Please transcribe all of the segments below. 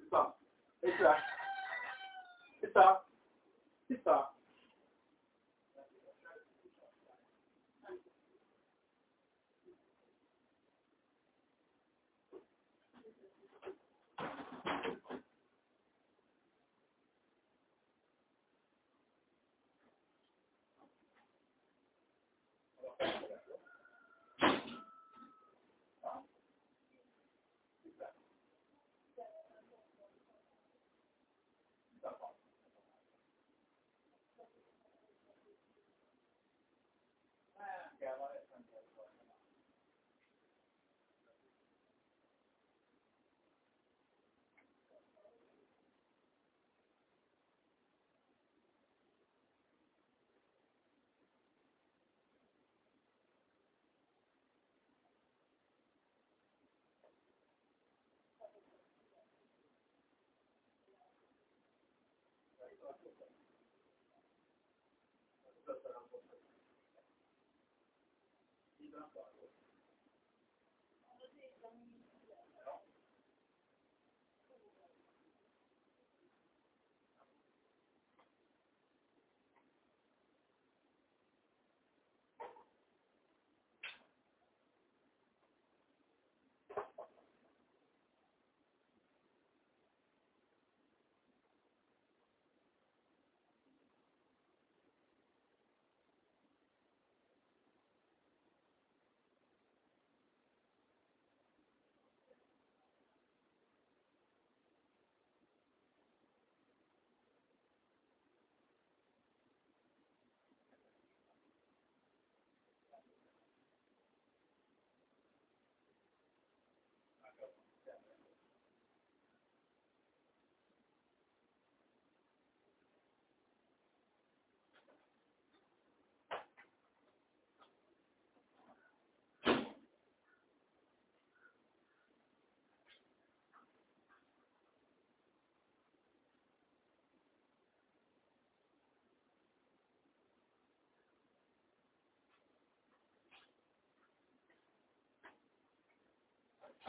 It's up. It's up. It's up. Yeah. طرح ہو سکتا ہے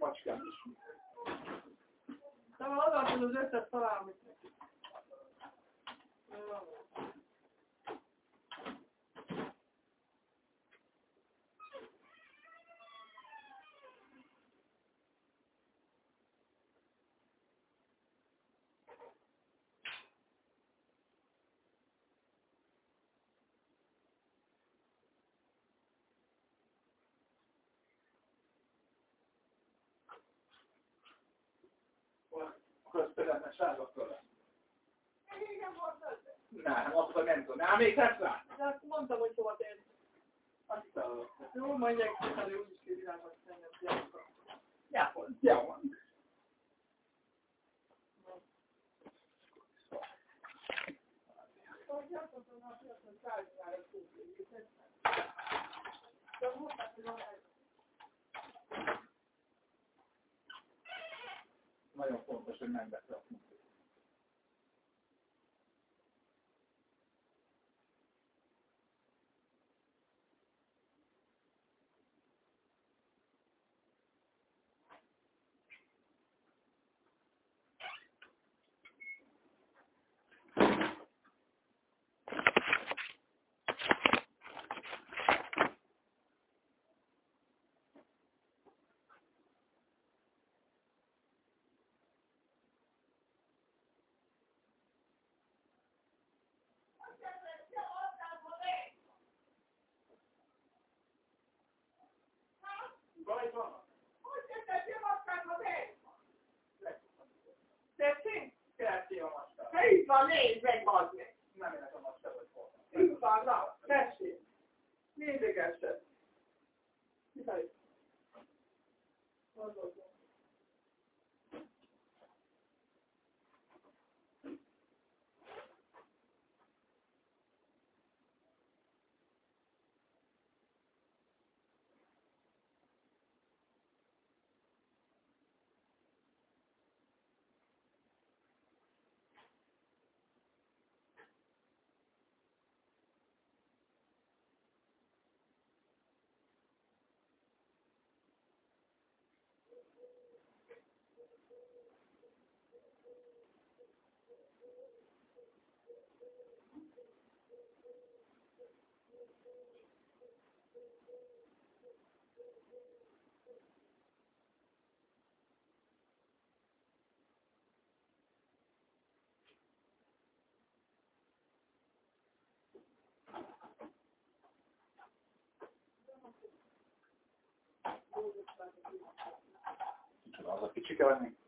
Maç gelmiş. Tamam, aklınıza ses falan mı? Akkor például sárga köve. Igen, volt. Nem, azt a nem tudom. Nem, még tesz rá? De azt mondtam, hogy hova térsz. Azt hiszem, Jó, mondják, hogy úgyis kivilágot szennyed. Ja, ja, van. Nagyon fontos, hogy nem beszél. Vagy van? Tetszik? Kerti a macska. Ha itt van, nézd meg, bazd meg. Nem ének a macska, vagy hol. Itt van, na, tessék. Nézegessed. Kifelé. Az az. Micsoda, que van.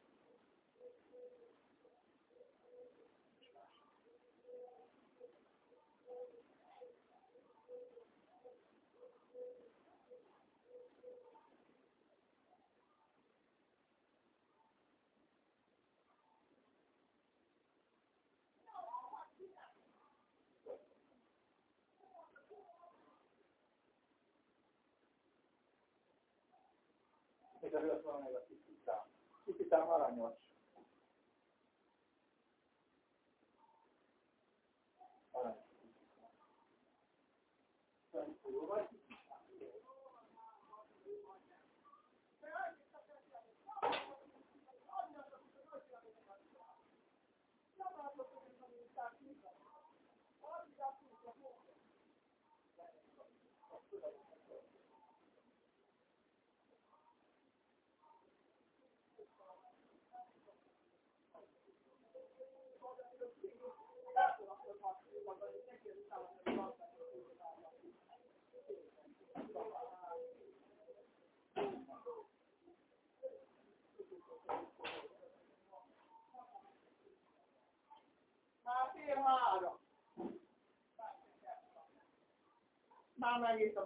Tisztítám aranyos. Aranyos. Jó vagy? Már fél három. Már megint a.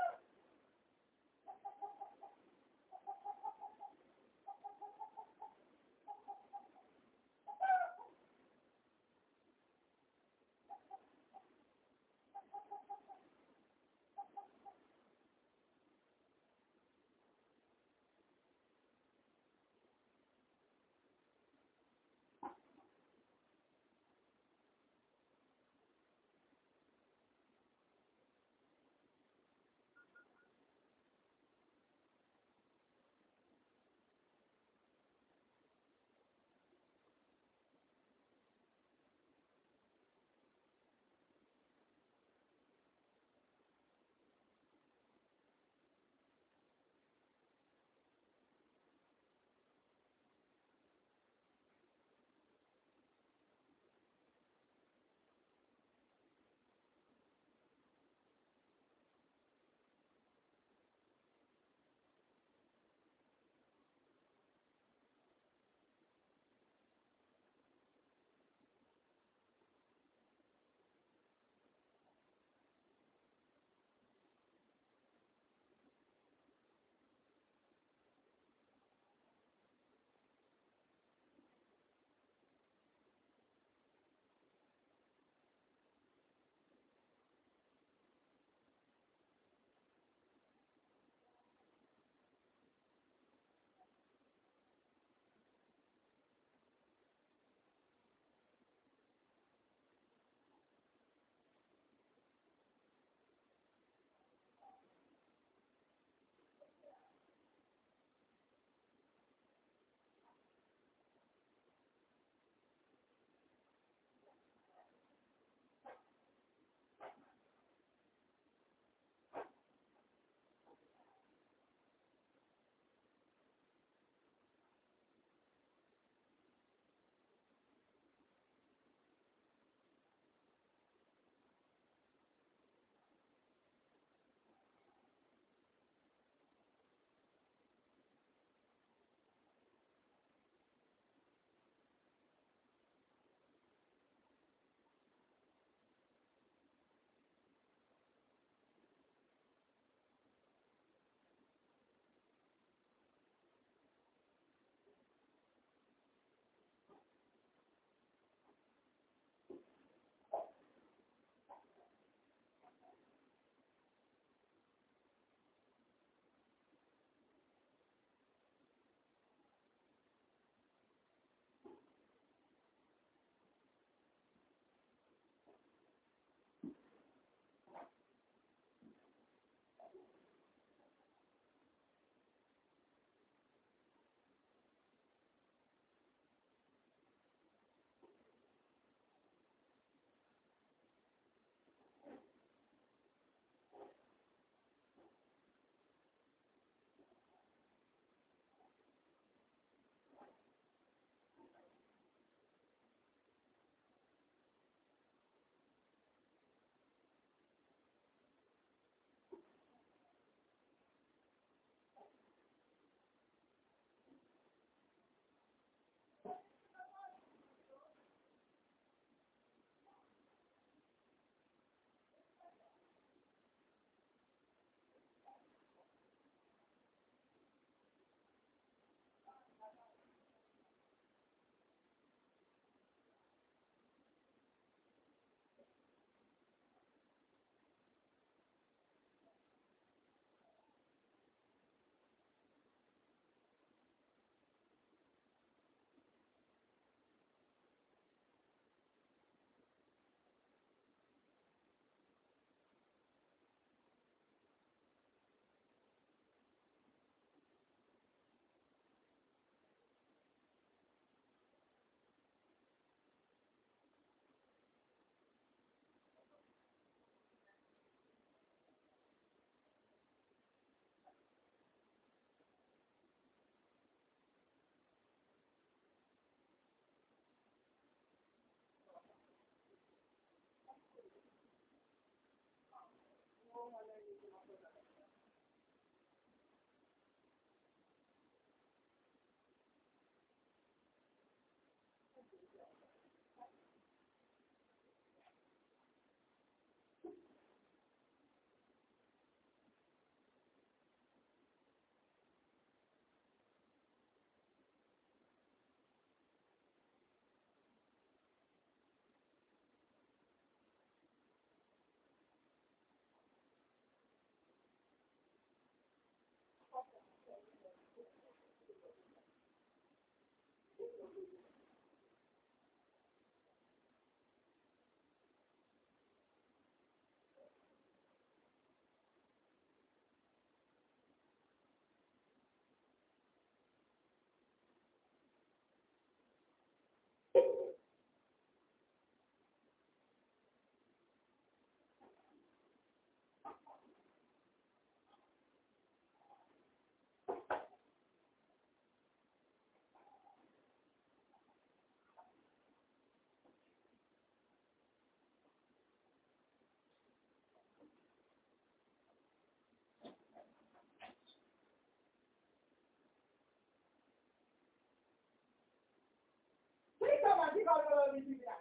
到这个 app 啊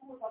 通过调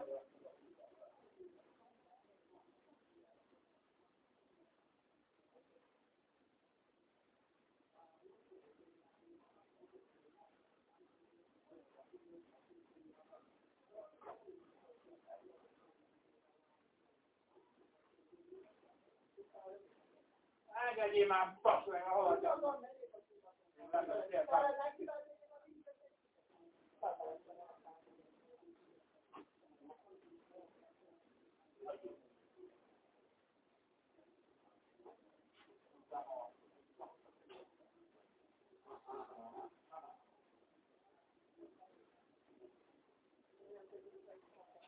An gade man pos wè an wò. An gade man pos wè an wò.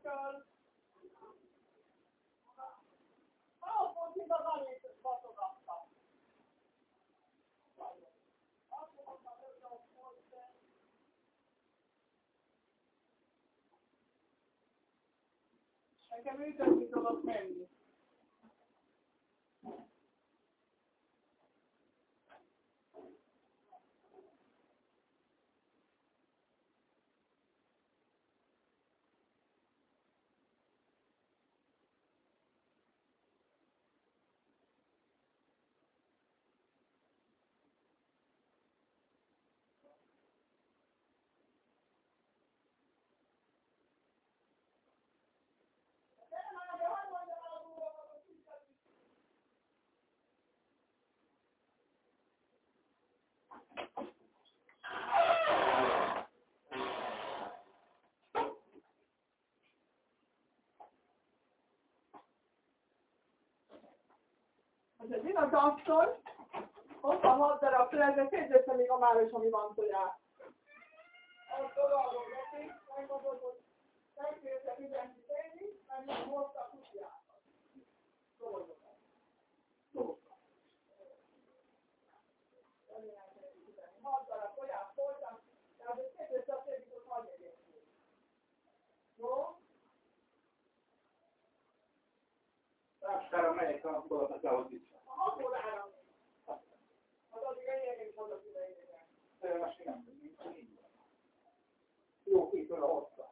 könyvről. Ahhoz mind az annyit batogattam. Azt mondtam, hogy Nekem ütött, hogy menni. Ez egy igaz asszony, hoztam 6 darab fülezet, kérdezte még a máros, ami van tojás. Azt odaadom neki, megmondod, hogy megkérte mindenki tenni, mert nem hozta a. Dolgokat. Hat darab tojás voltam, tehát ezt kérdezte a többit, hogy hagyj egyébként. Jó? Táskára melyik a bolat a vissza. A hat órára. Az addig ennyi is adott ide ide. De most nem tudjuk, így van. Jó képről a hossza.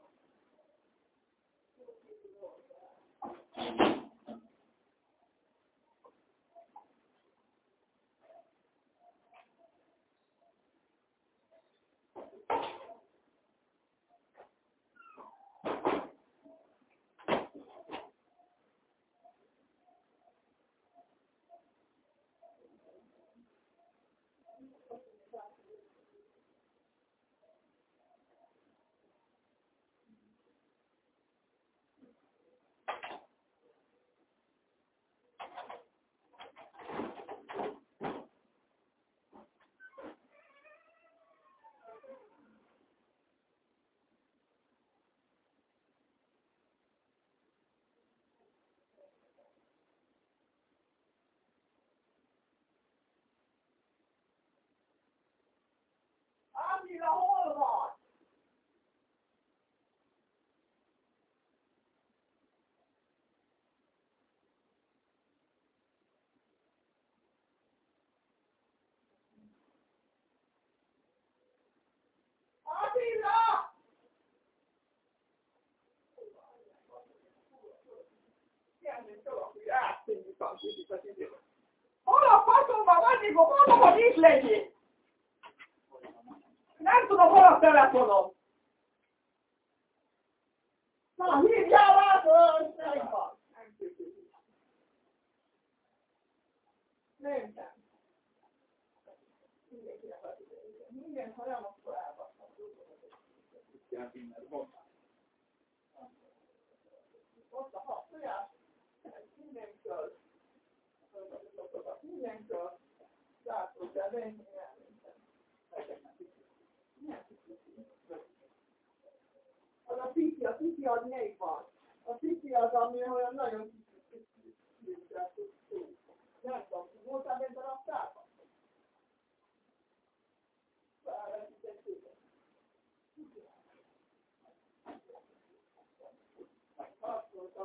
Annyira hol van? Attila! Hol a faszomban mikor mondom, hogy itt legyél? Nem tudom, hol a telefonom. Na, hívjál rá, hogy megvan. Nem. Nem. Minden, ha nem, akkor elbasztam. Ott a hat tojás, mindenkől. Mindenkől. Látod, de nem Az a pici, a pici az melyik van? A pici az, ami olyan nagyon. Nem tudom, voltál bent a raktárban? Azt mondta,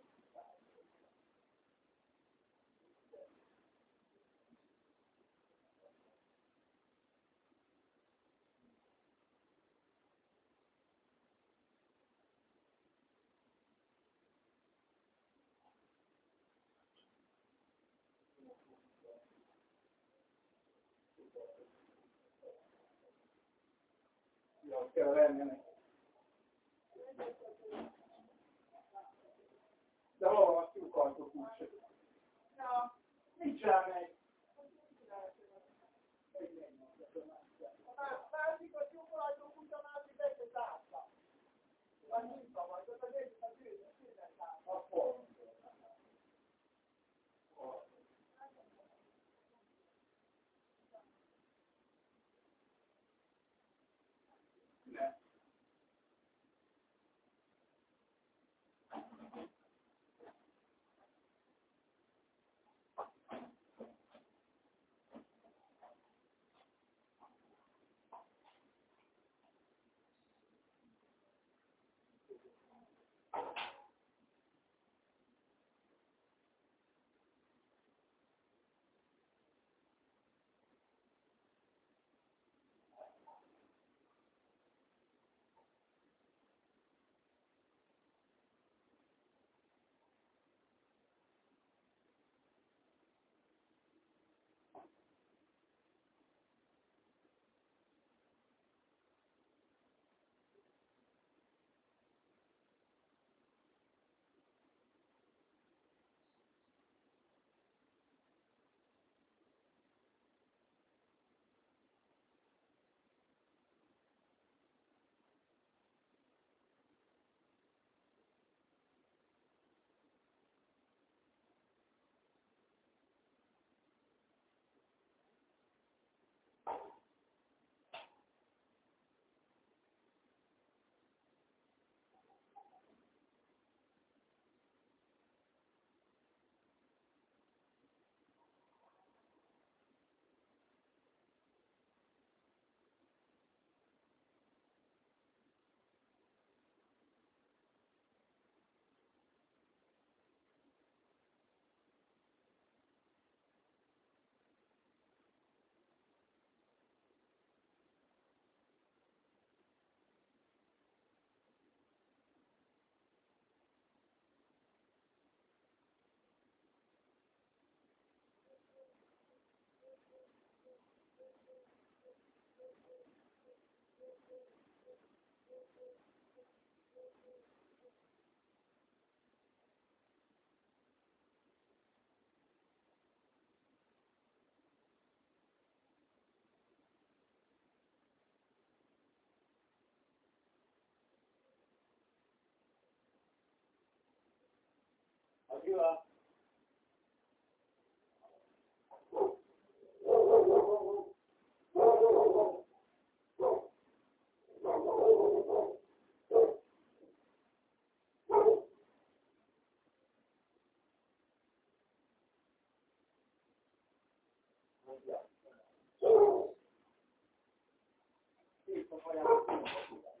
Da loro non più colto cuccio. No, e già me. Ma quasi così un colto cuccio non si vede tanta. Ma non ma cosa vedi? Ma sì, sì, è tanta. Ma. chưa Thank you.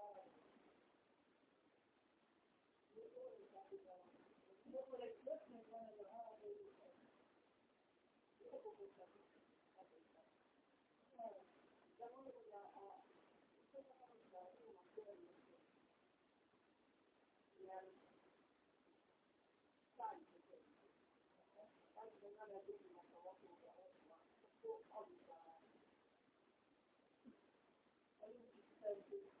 我过来，我参观的时候，我就是说，我不会穿，还是穿。嗯，咱们这个啊，这个东西啊，是我们这里。嗯，下雨天，哎，下雨天刚才就是说，我受不了了，多讨厌啊！还有就是。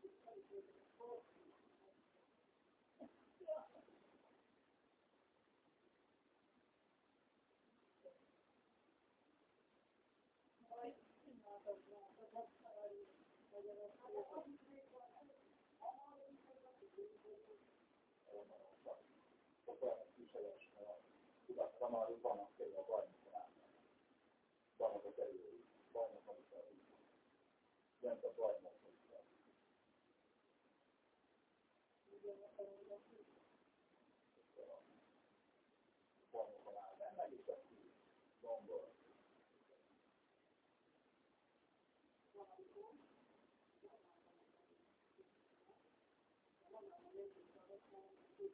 már vannak például a bajnokon átmenni. Bajnokok elő, bajnokon is a bajnok Thank.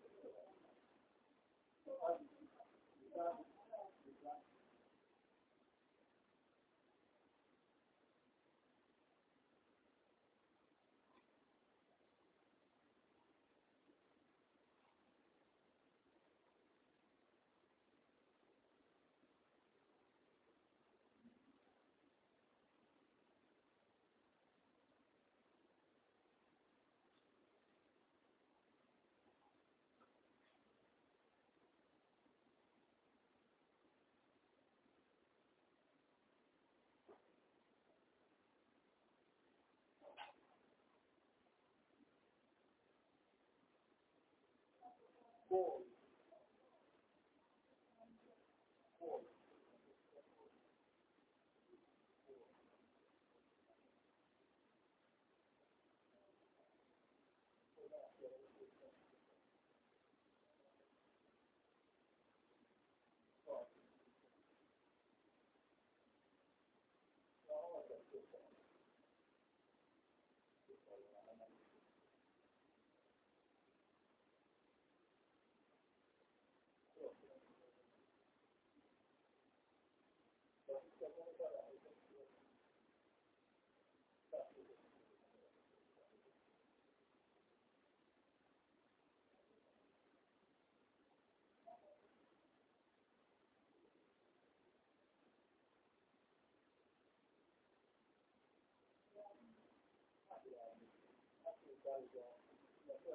born The other two were the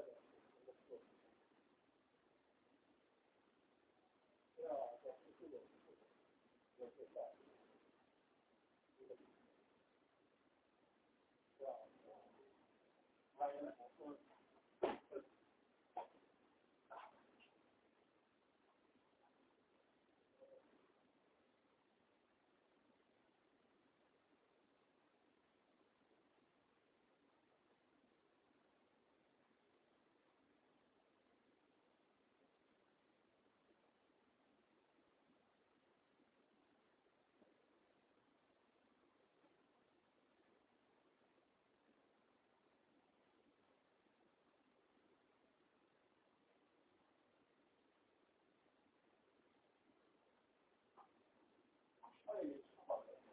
two of the same. 아예출발 합.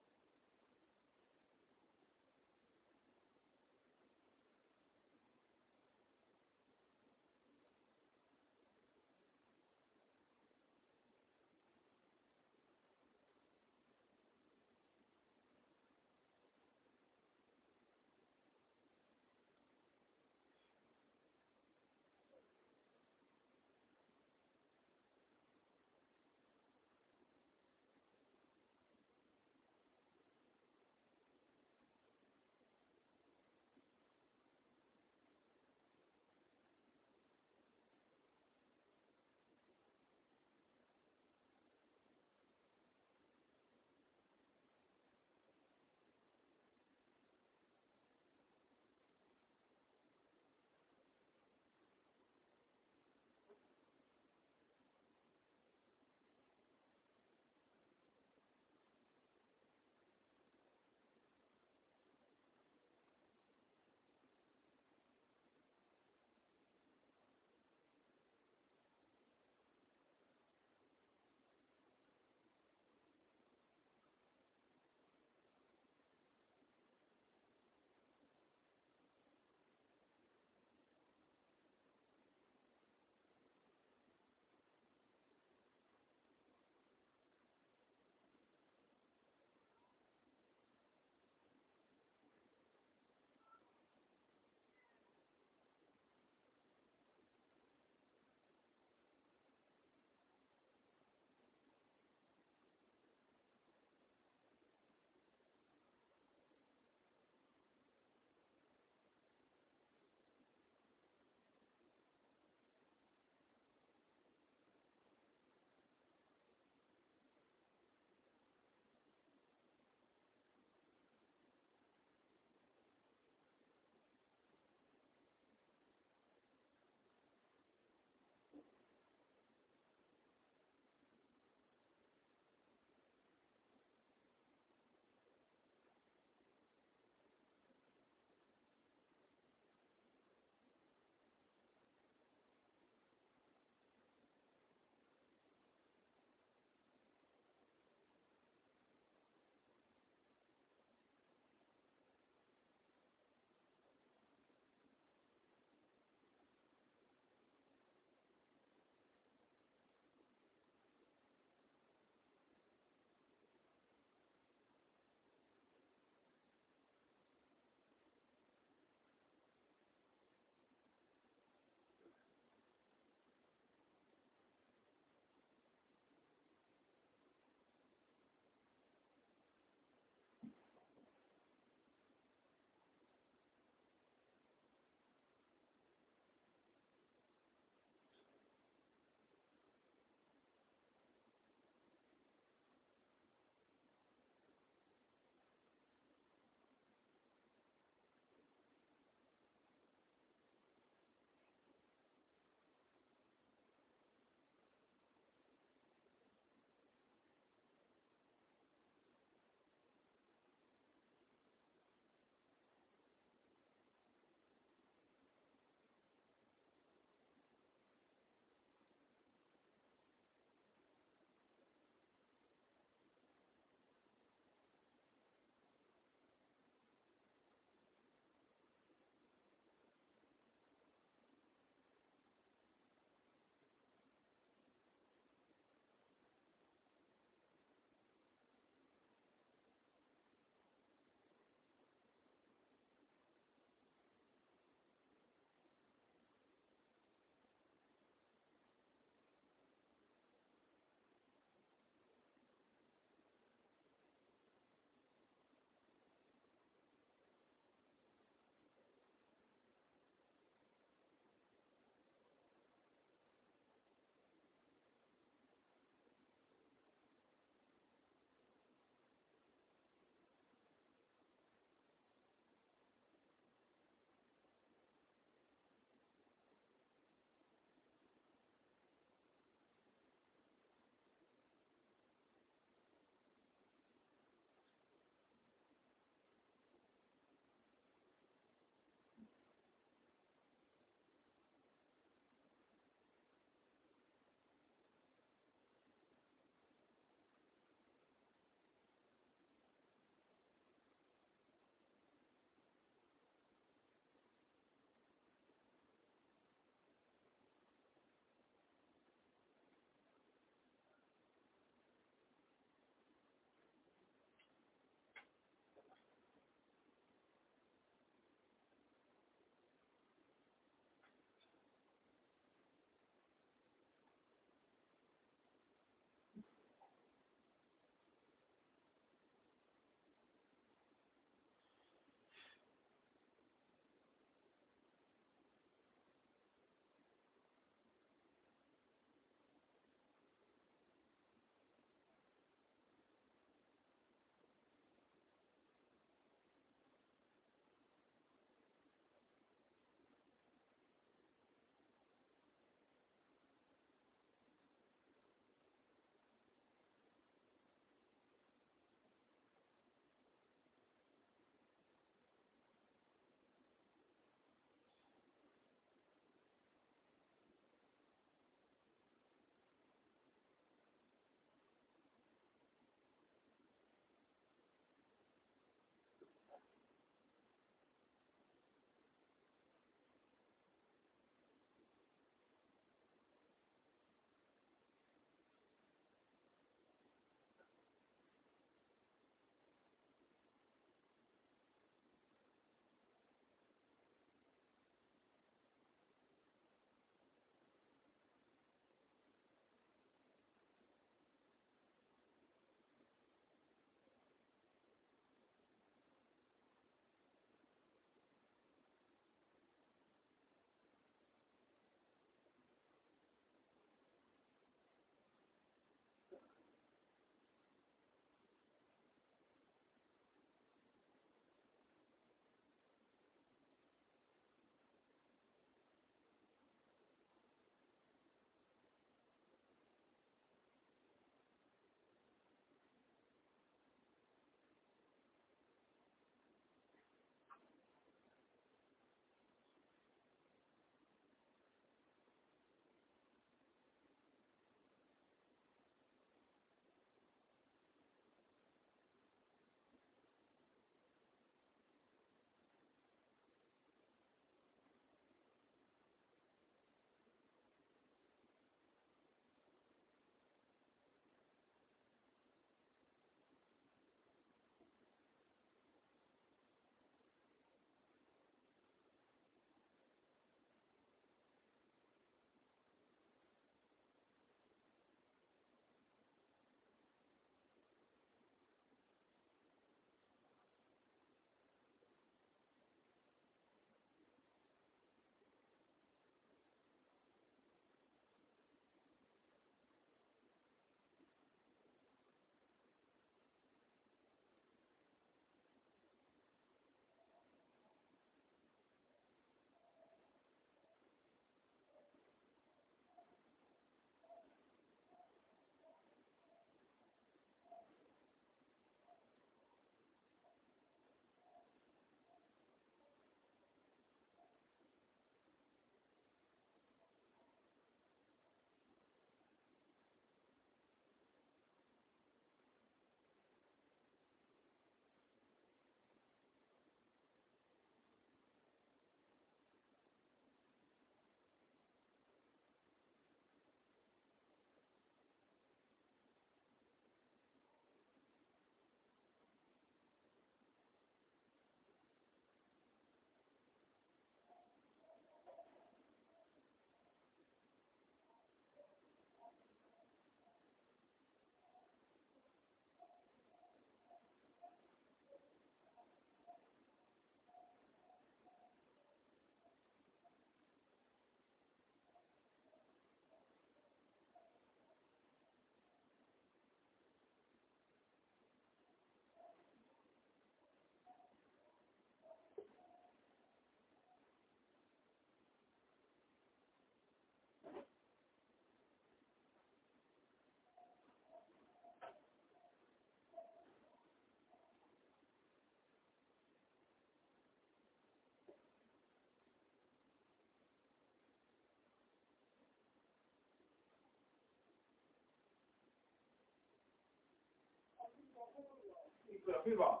Mi van?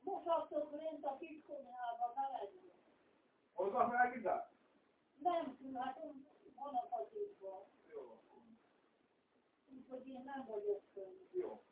Mosattok lent a kiskonyhába melegül. Hozzak meg ide? Nem, hát van a patikban. Jó. Úgyhogy én nem vagyok fönn. Jó.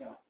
Yeah.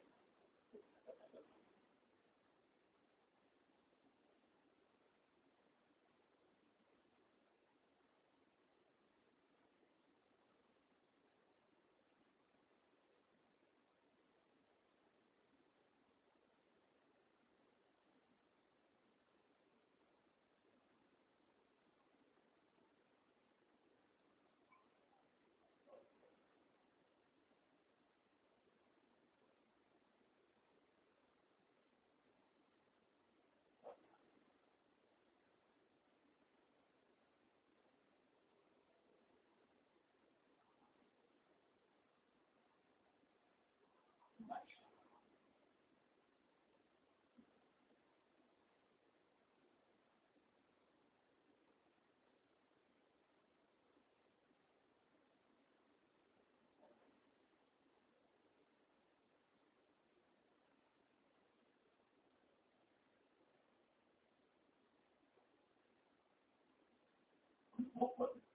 movement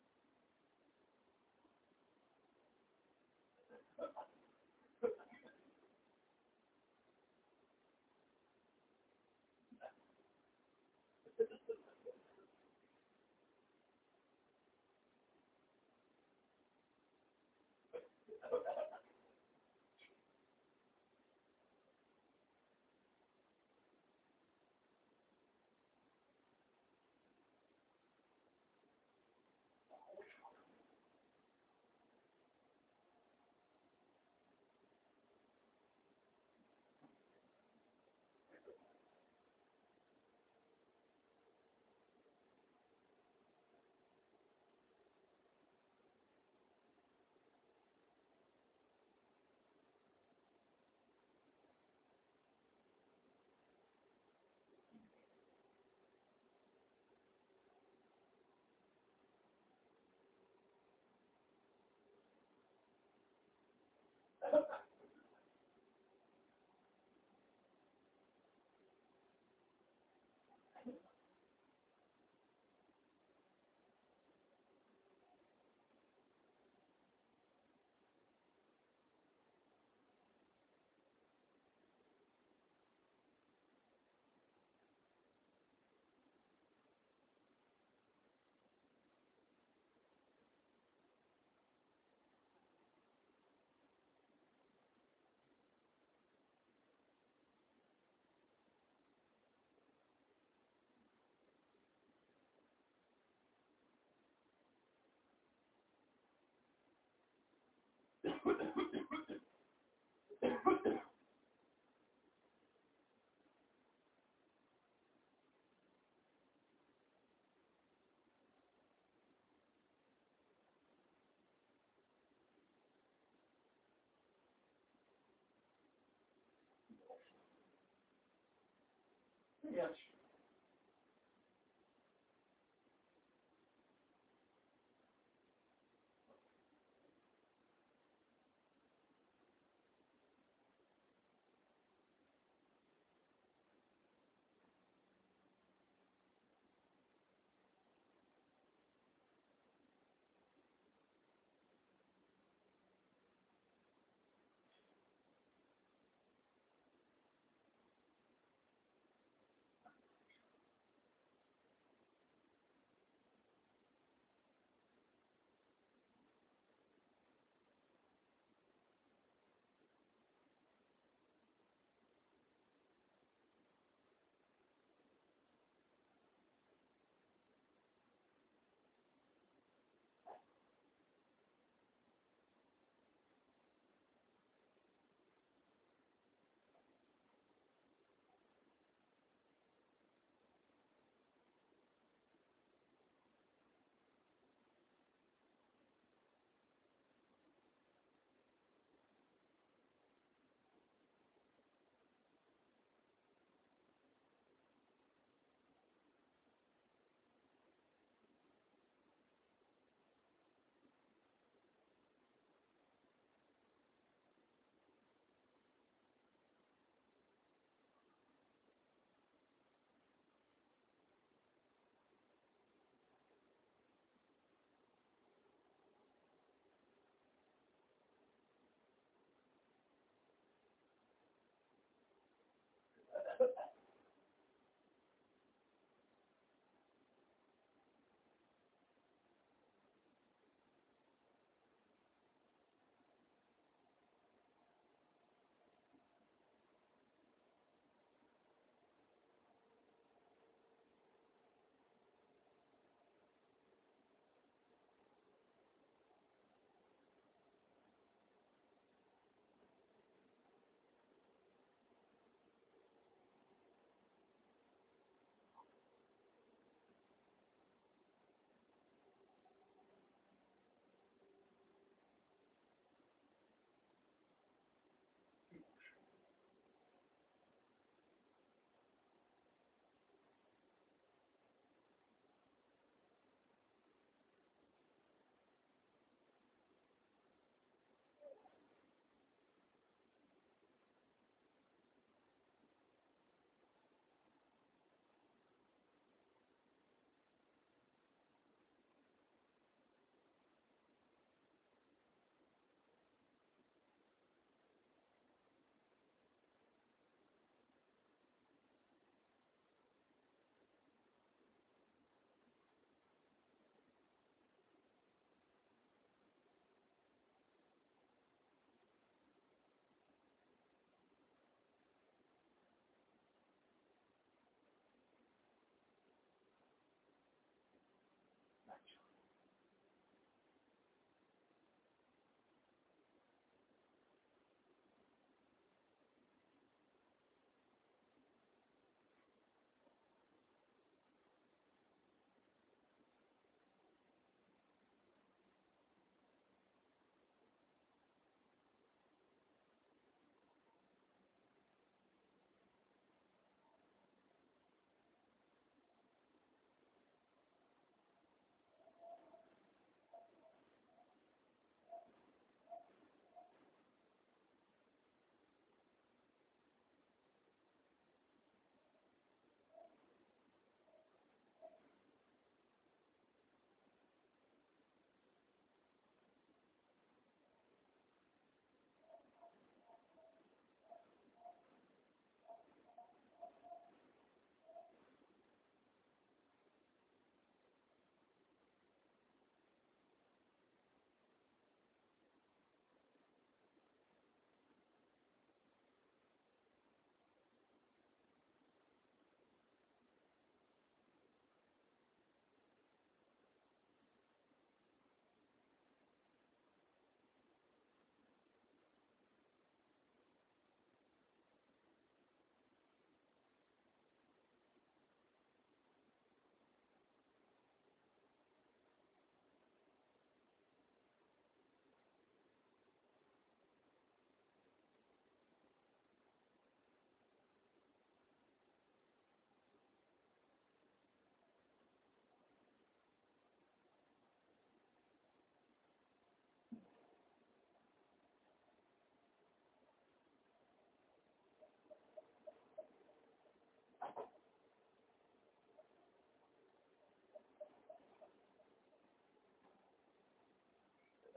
Yes.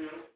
Mm-hmm.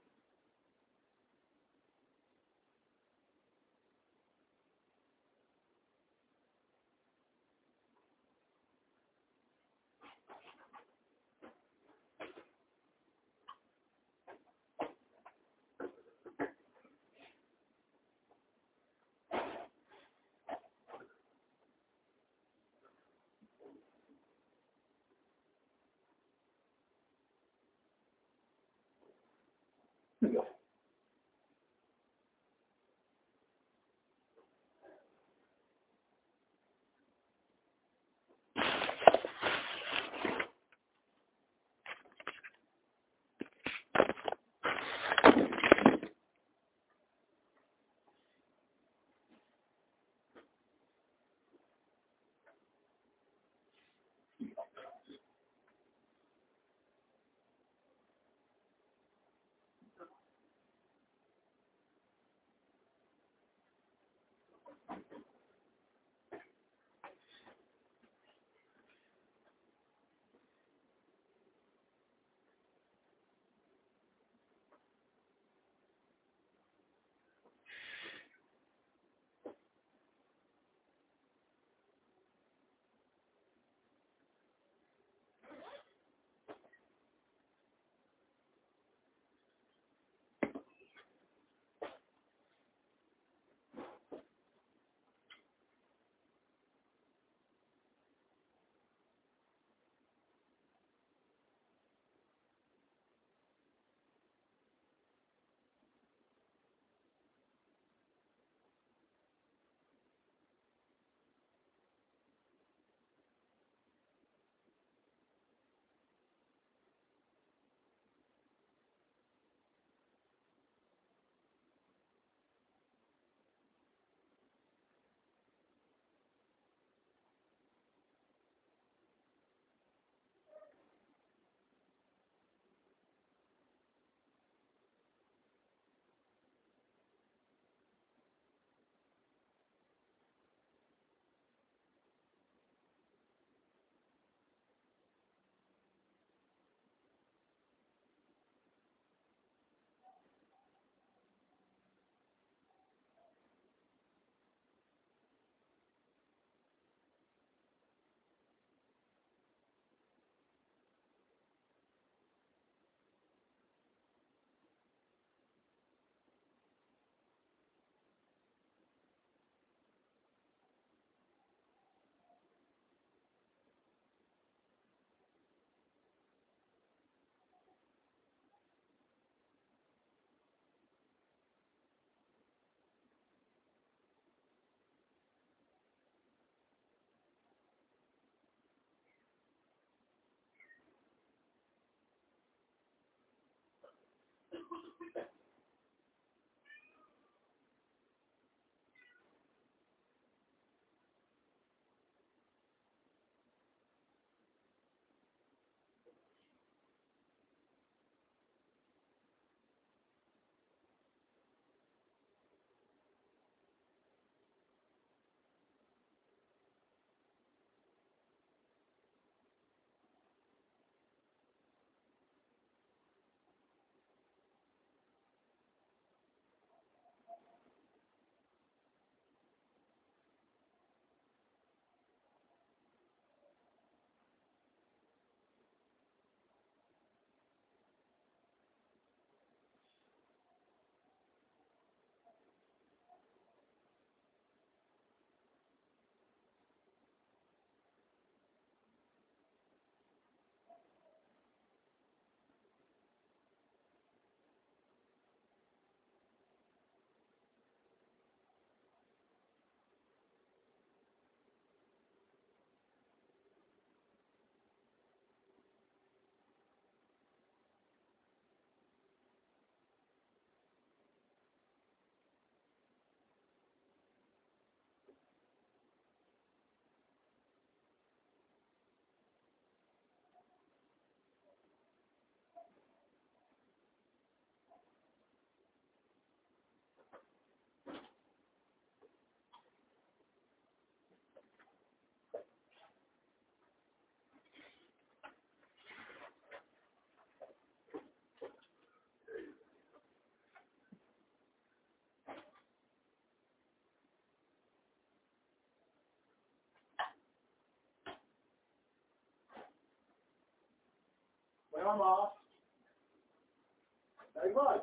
Meg vagy?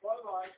Hol vagy?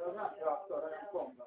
è un'altra storia, non comba,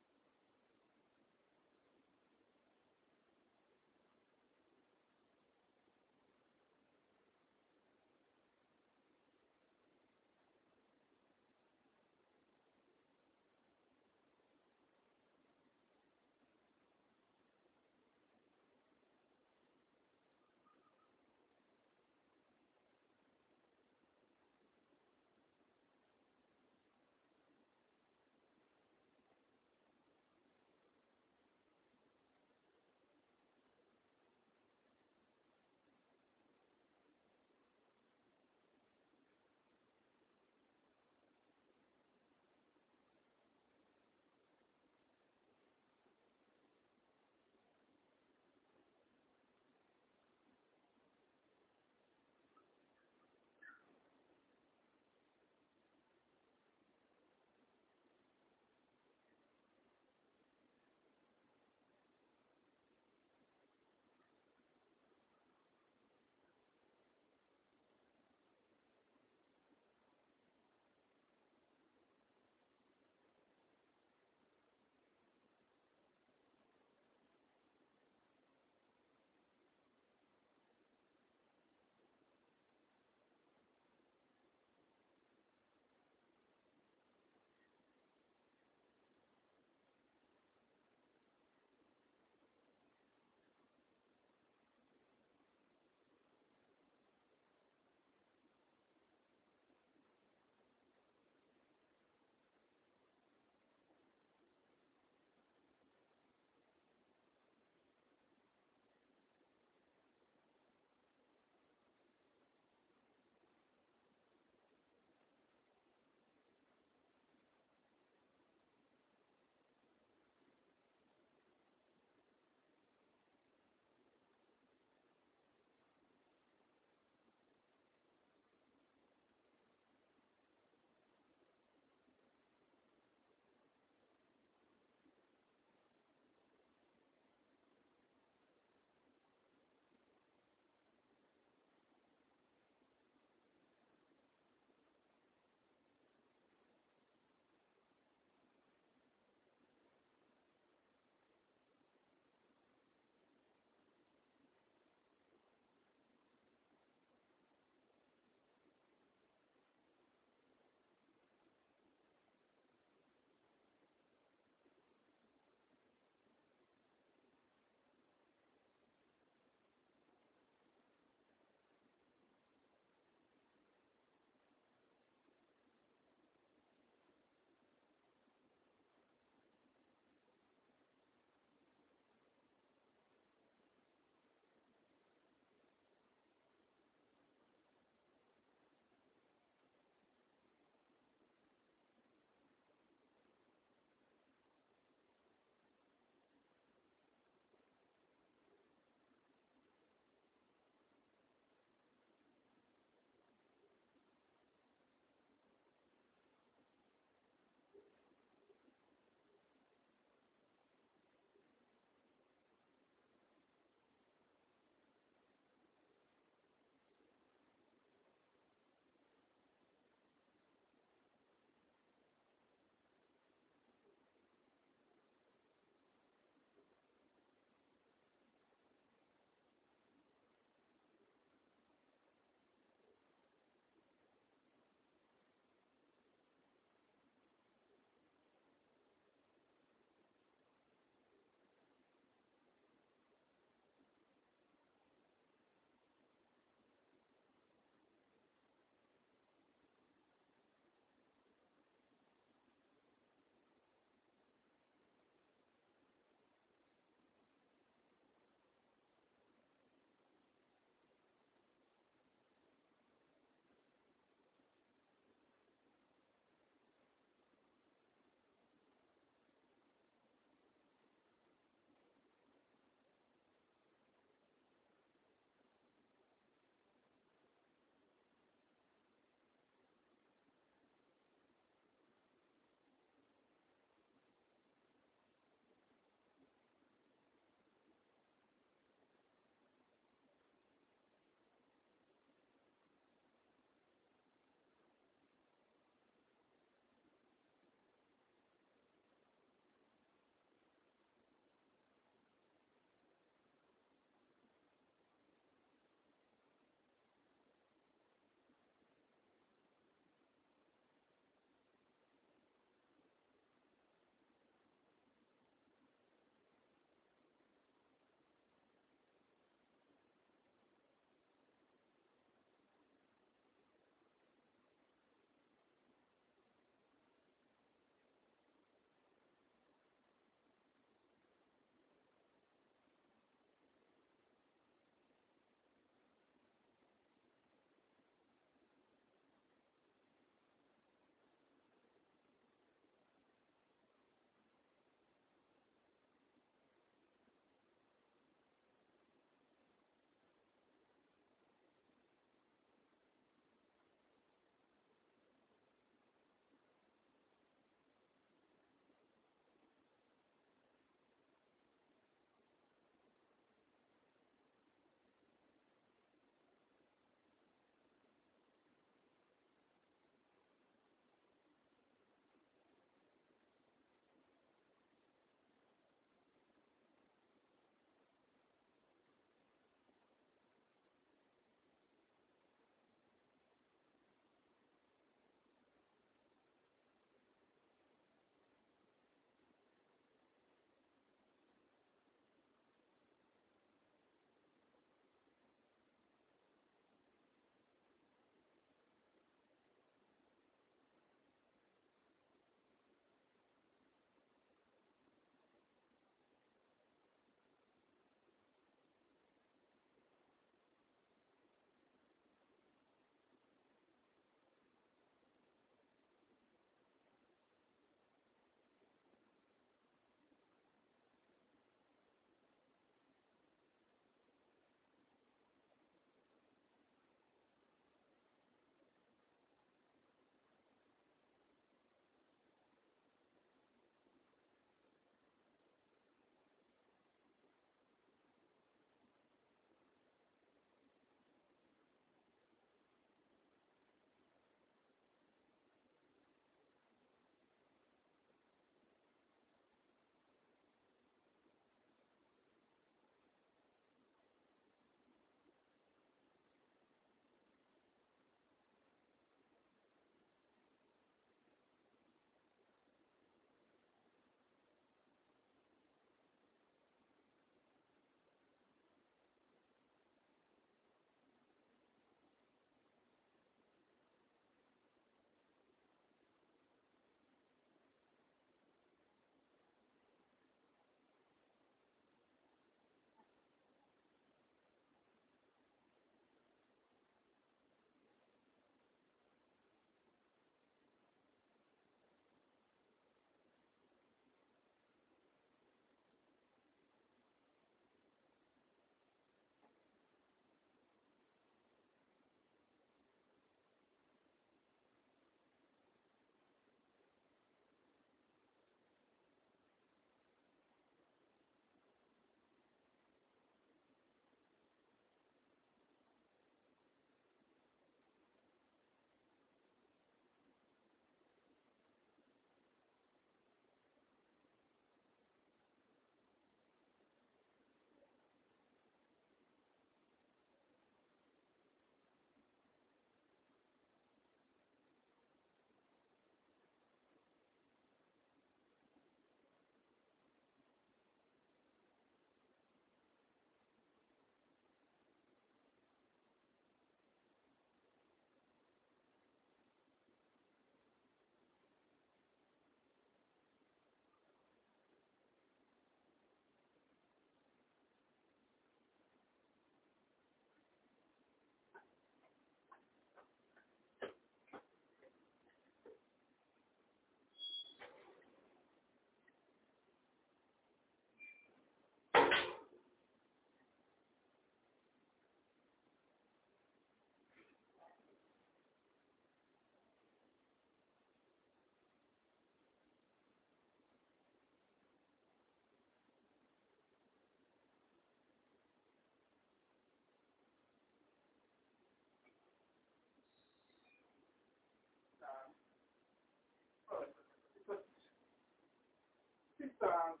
Psalms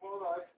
Hold on.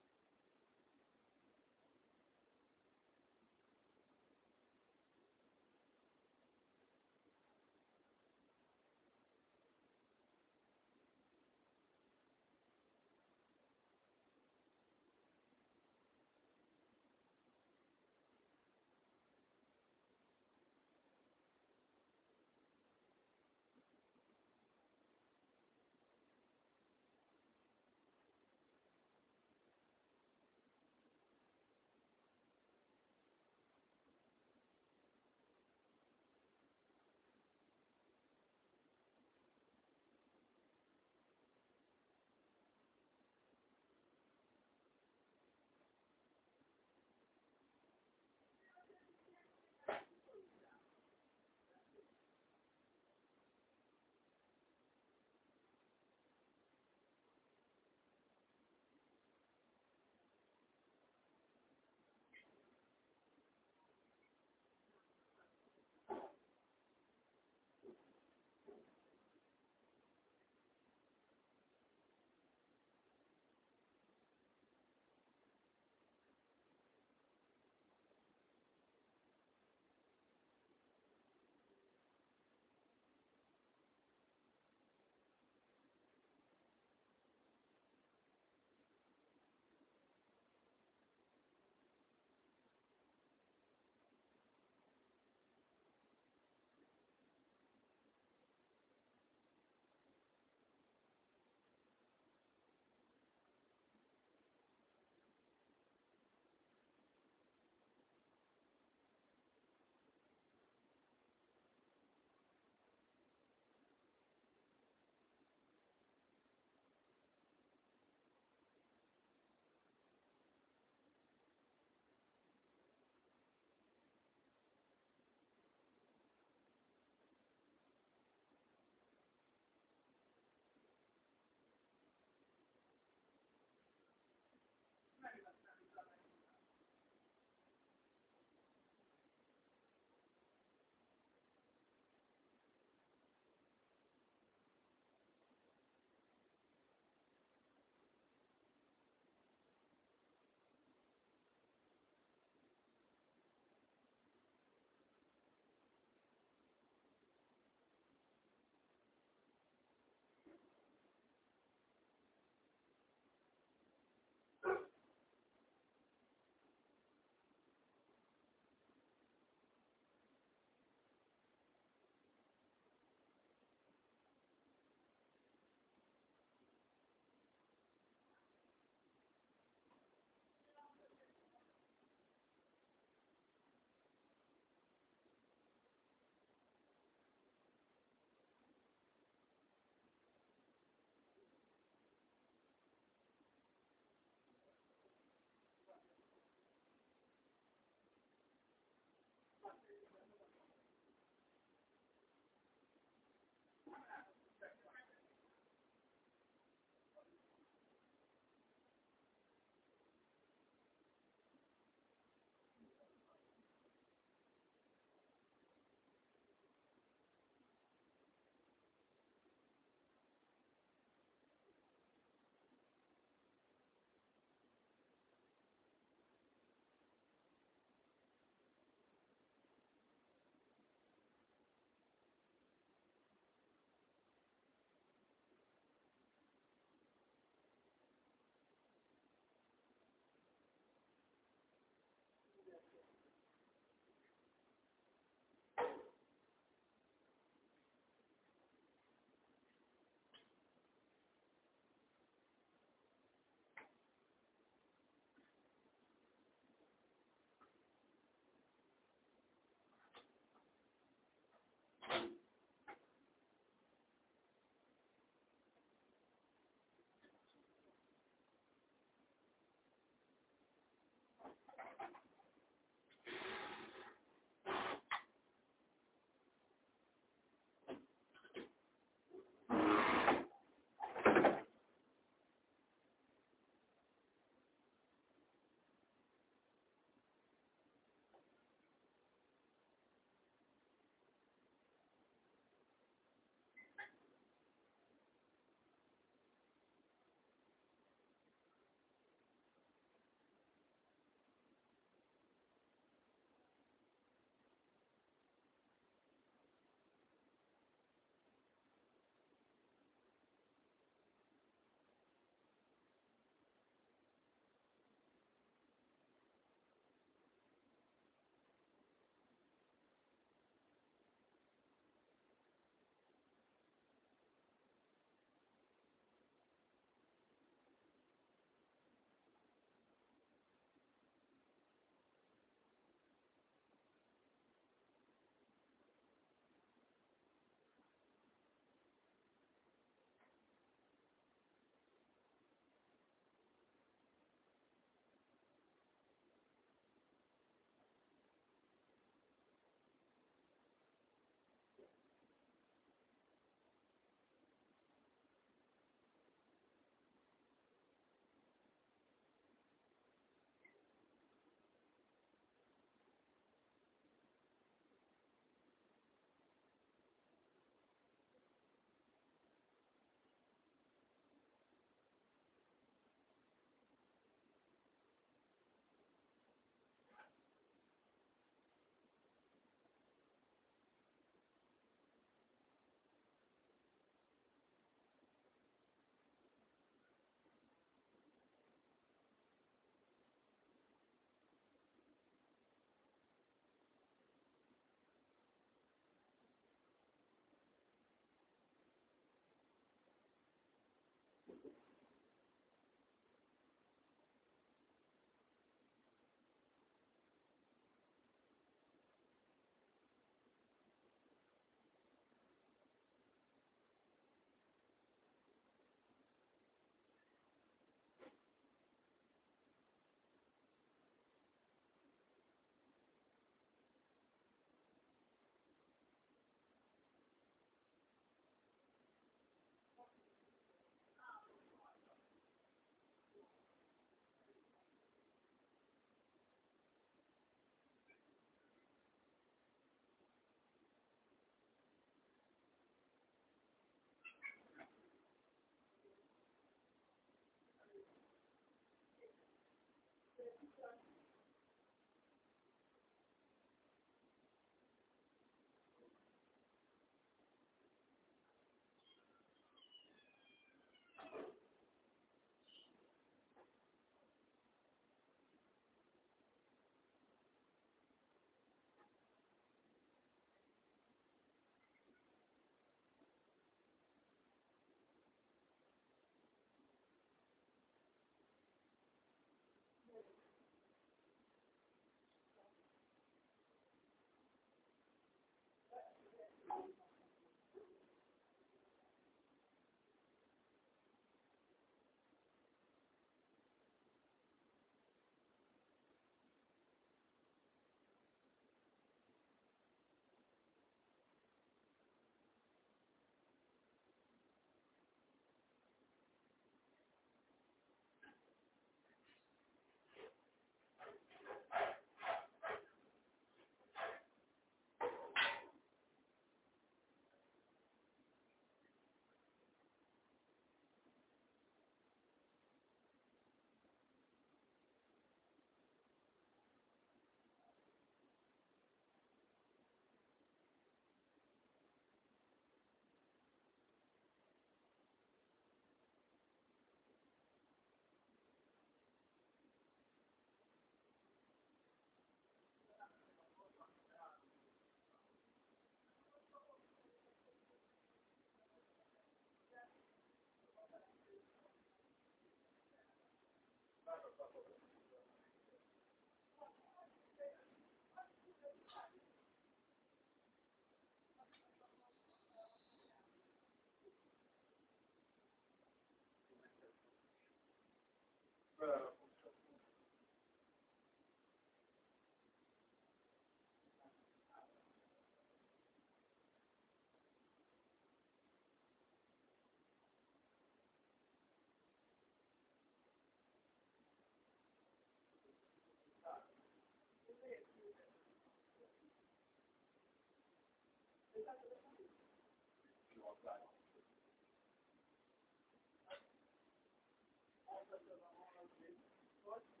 what?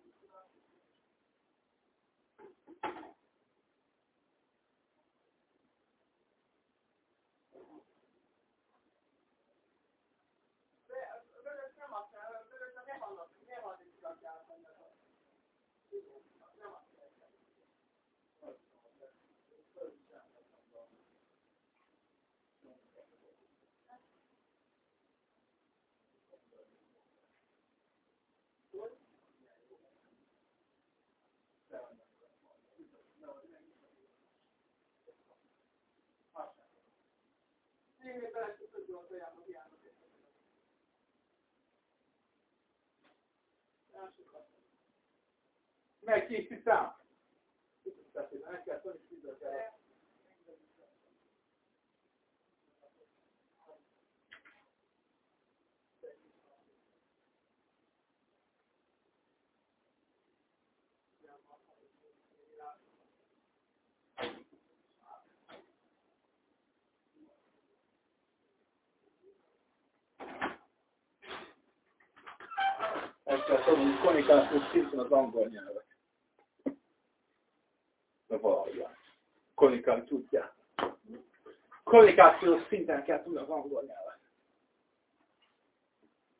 Como é que está? Está sendo a criação de filhos daquela. Kell tudni, kommunikációs szinten az angol nyelvet. De valahogy. Kommunikálni tudják. Kommunikációs szinten kell tudni az angol nyelvet.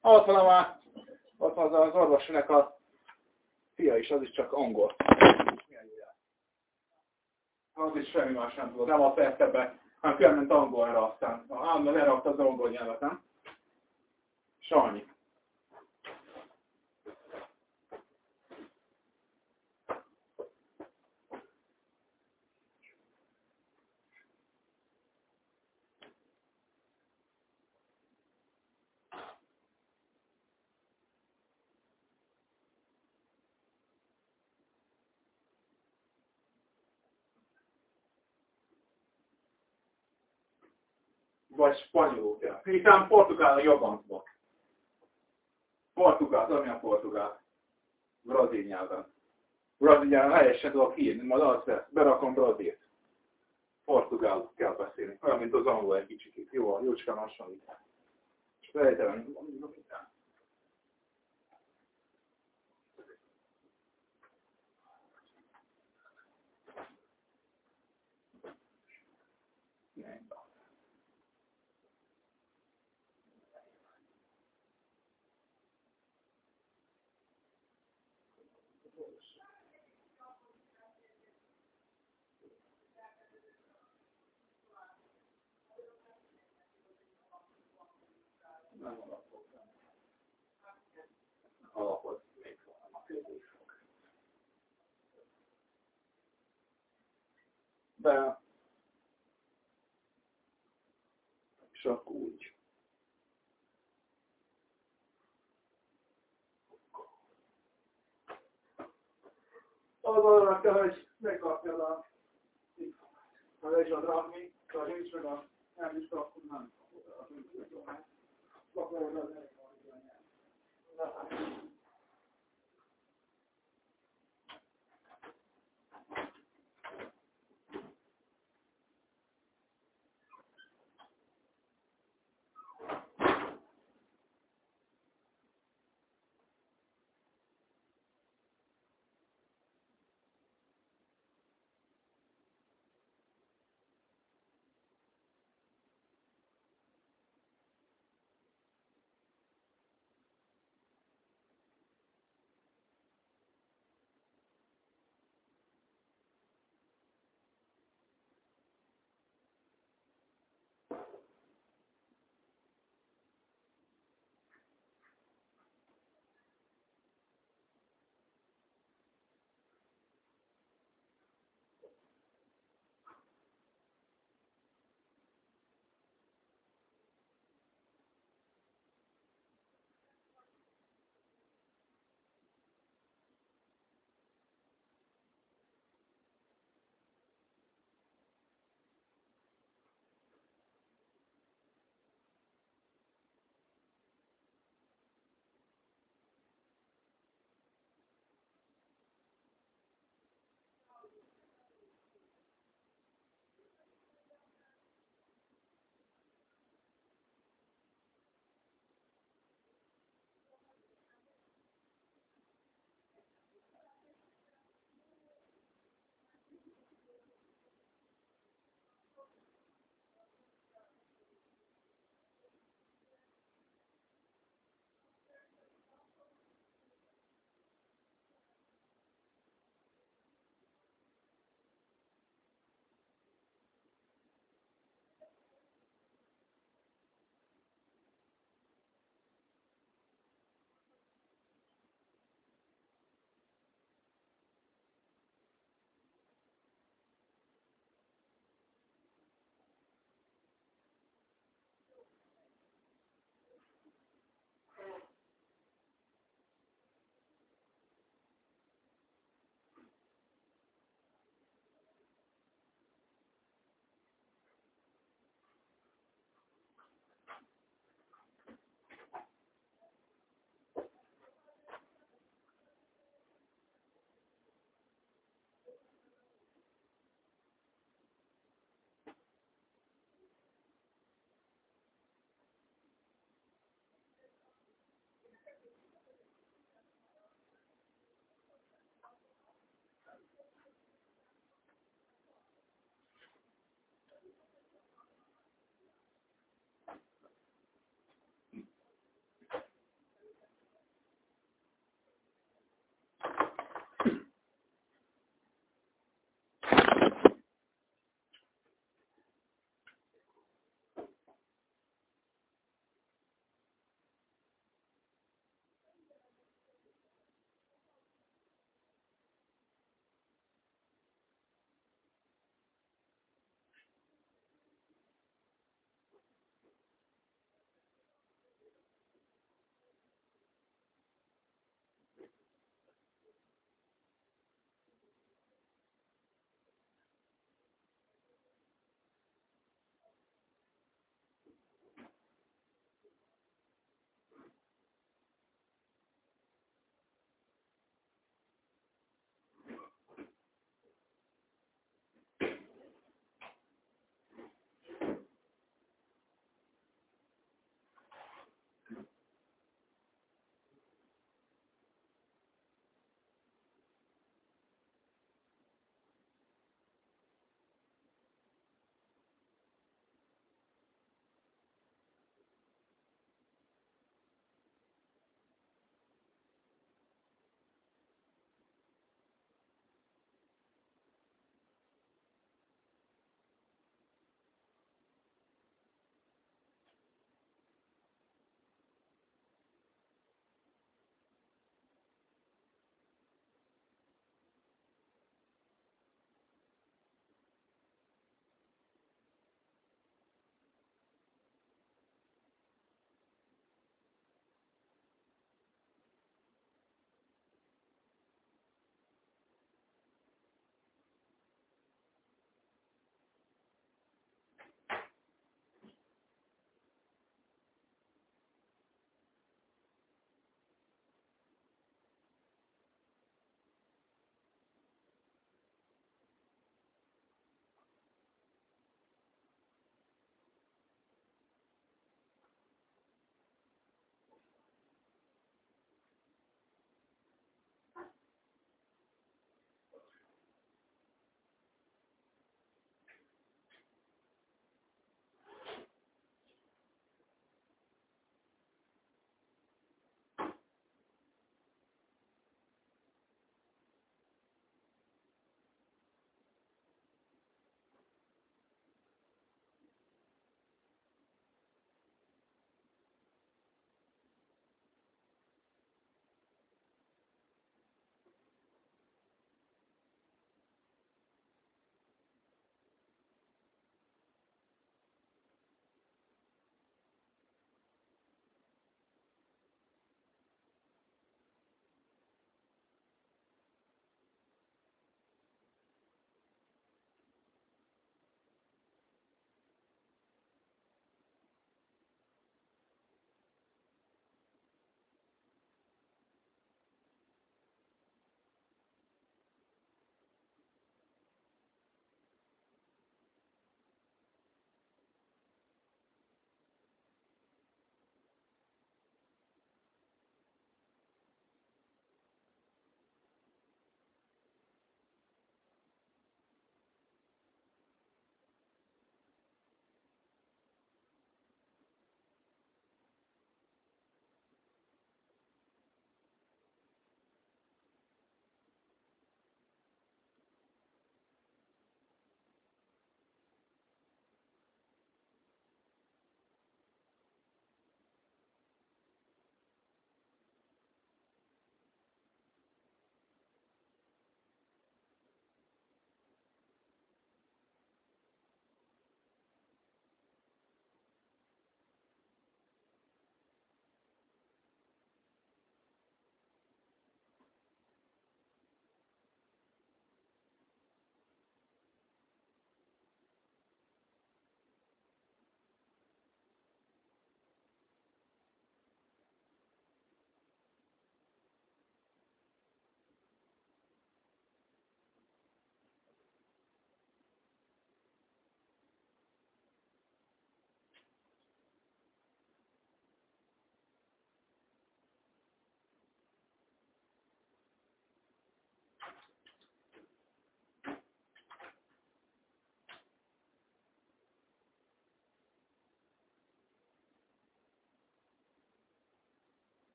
Ott van már, ott van az orvosnak a fia is, az is csak angol. Az is semmi más nem tudod, nem azt érte be, hanem különment angolra aztán. Állandóan lerakta az angol nyelvet, nem? Sajnyi. Vagy spanyolul kell. Hiszen portugál a jobban tudok. Portugál, ami a portugál. Brazil nyelven. Brazil nyelven helyesen tudok írni, majd azt lesz, berakom brazilt. Portugál kell beszélni. Olyan, mint az angol egy kicsit. Jó, jócskán hasonlít. És felejtelem, mondjuk minden. Nem alapok. Alapot még vannak sok. De csak úgy. Az arra kell, hogy megkapjad a ha le ha nincs meg a nem is akkor nem kapod az információt. Akkor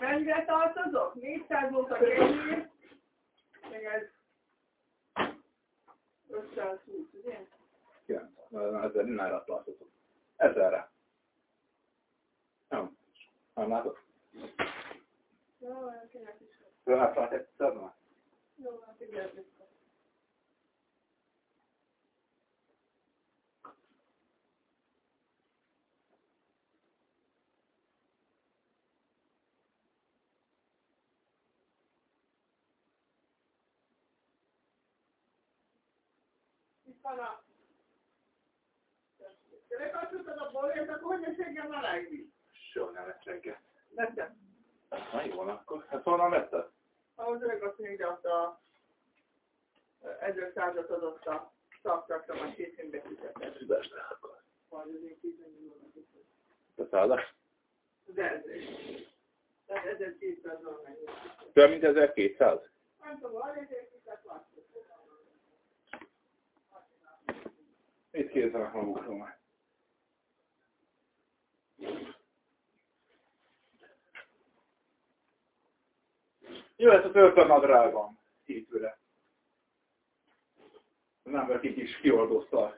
Mennyire tartozok? 400 volt a kényér, meg ez 520, ugye? 90. Ezzel nára tartozok. Ezerre. Nem. Nem látod? No, anche la pistola. Però la fate attorno? No, anche la pistola. Para. Se le faccio per la bolletta, come ne segna la lei? Sono la segna. Na jó van akkor. Hát honnan vetted? Ahhoz öreg azt mondja, hogy a 1500-at adott a szaktartom a két filmbe fizetett. Szüdesre akkor. Vagy az én 10 milliónak is. Te százas? De ez Tehát 1200 van. Több mint 1200? Nem tudom, ezért fizet látszok. Mit képzelnek magukról már? Jó, ez a töltőnadrágban hétfőre. Nem mert egy kis kioldóztal.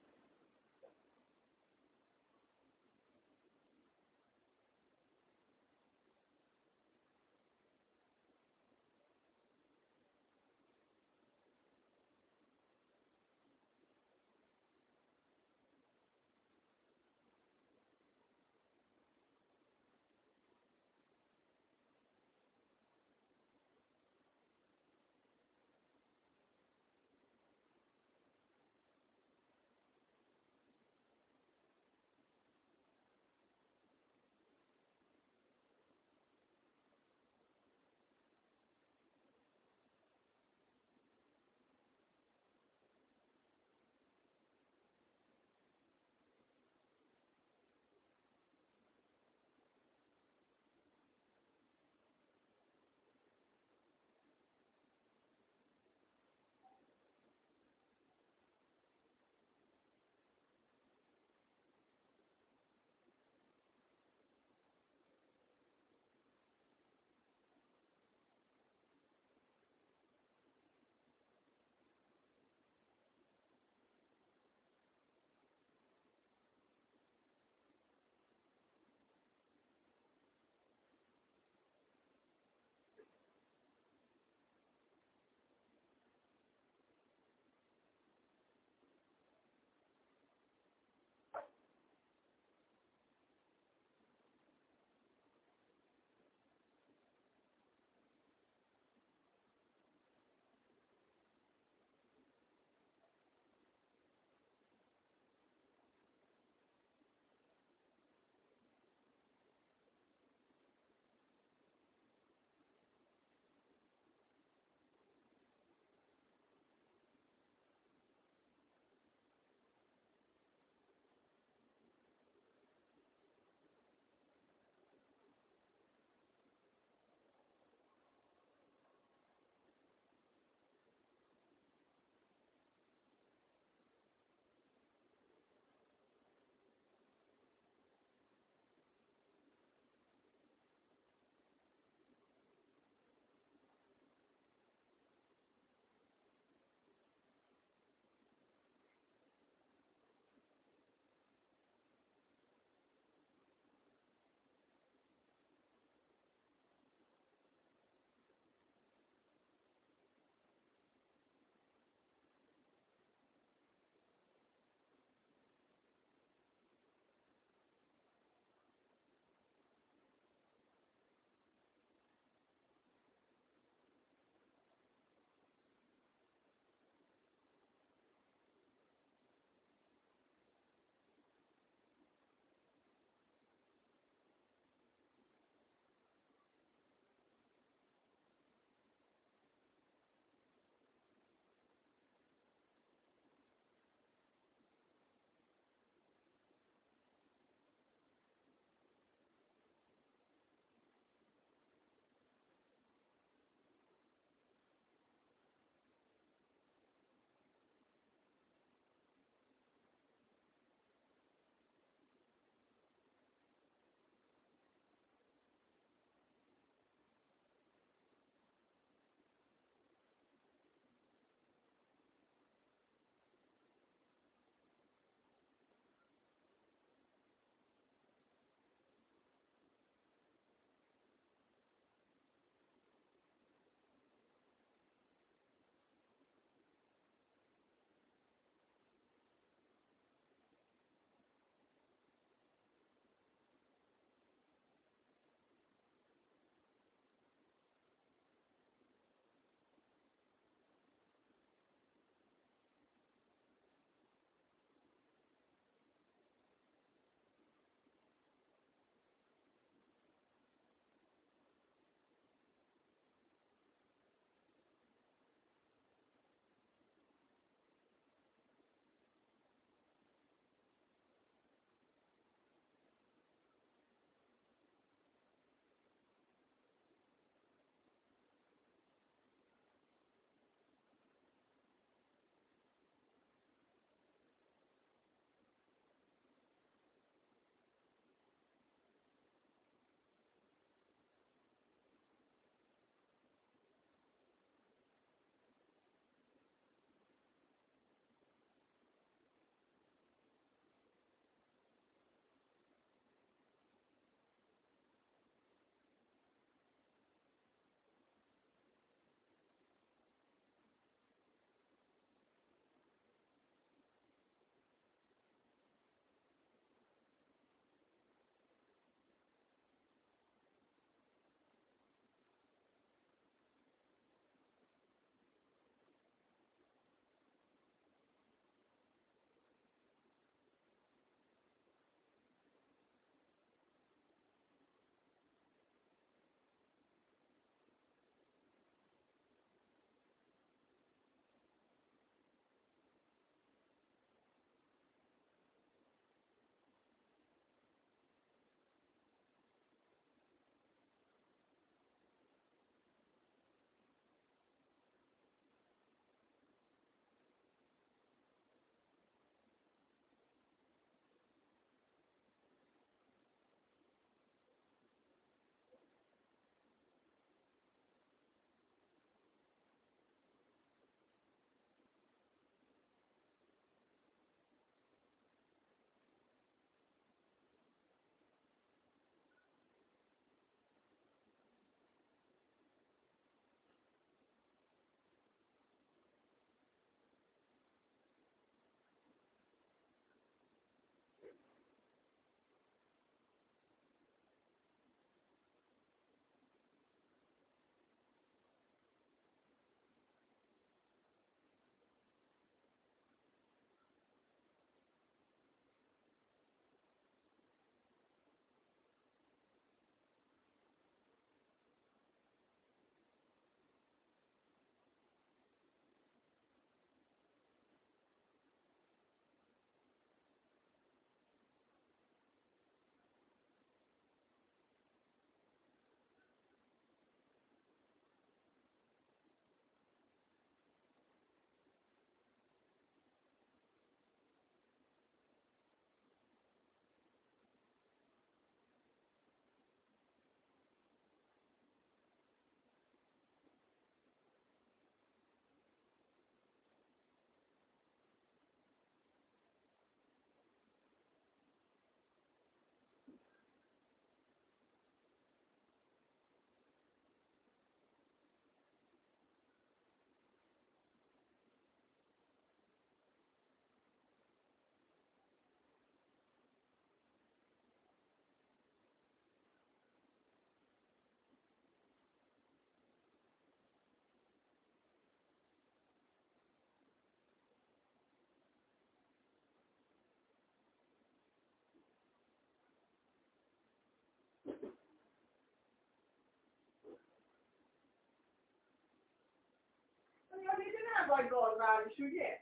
vagy normális, ugye?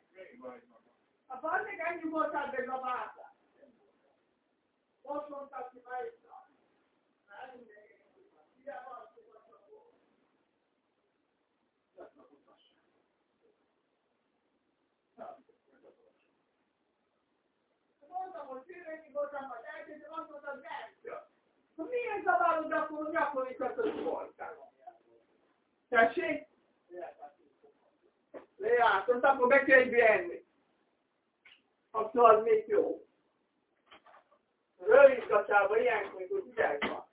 A barnék ennyi voltál meg a vártál. Most mondtad, melyiknál. Nem, ide van, Mondtam, hogy félrenyit voltam, majd elkezdem, azt mondtad, nem. Miért zavarod akkor, Leia, tu não sabe como é que ele viene. Não se admitiu. Rui, eu estava aí, é, com o que eu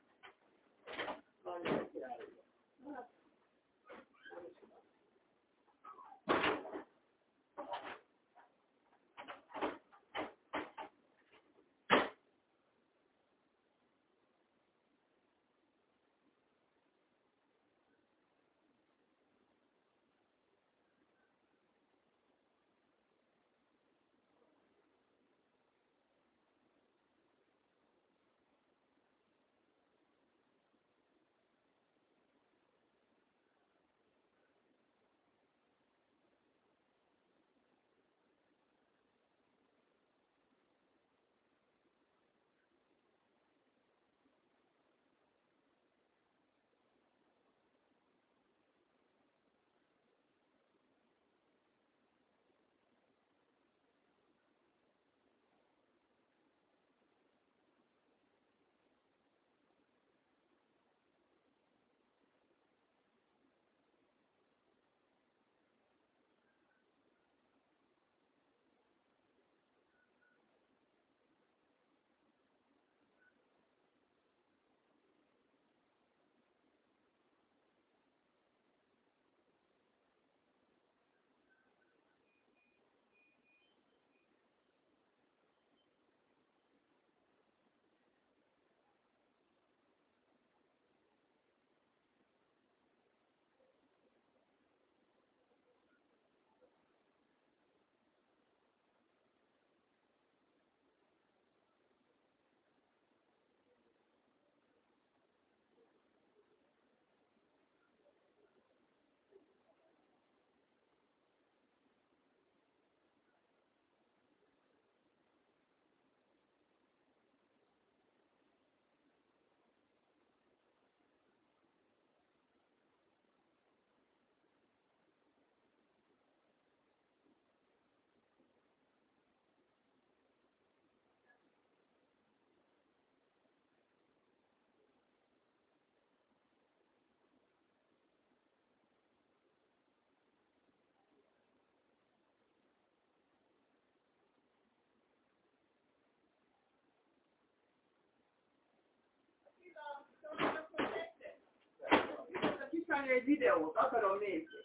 csinálni egy videót, akarom nézni.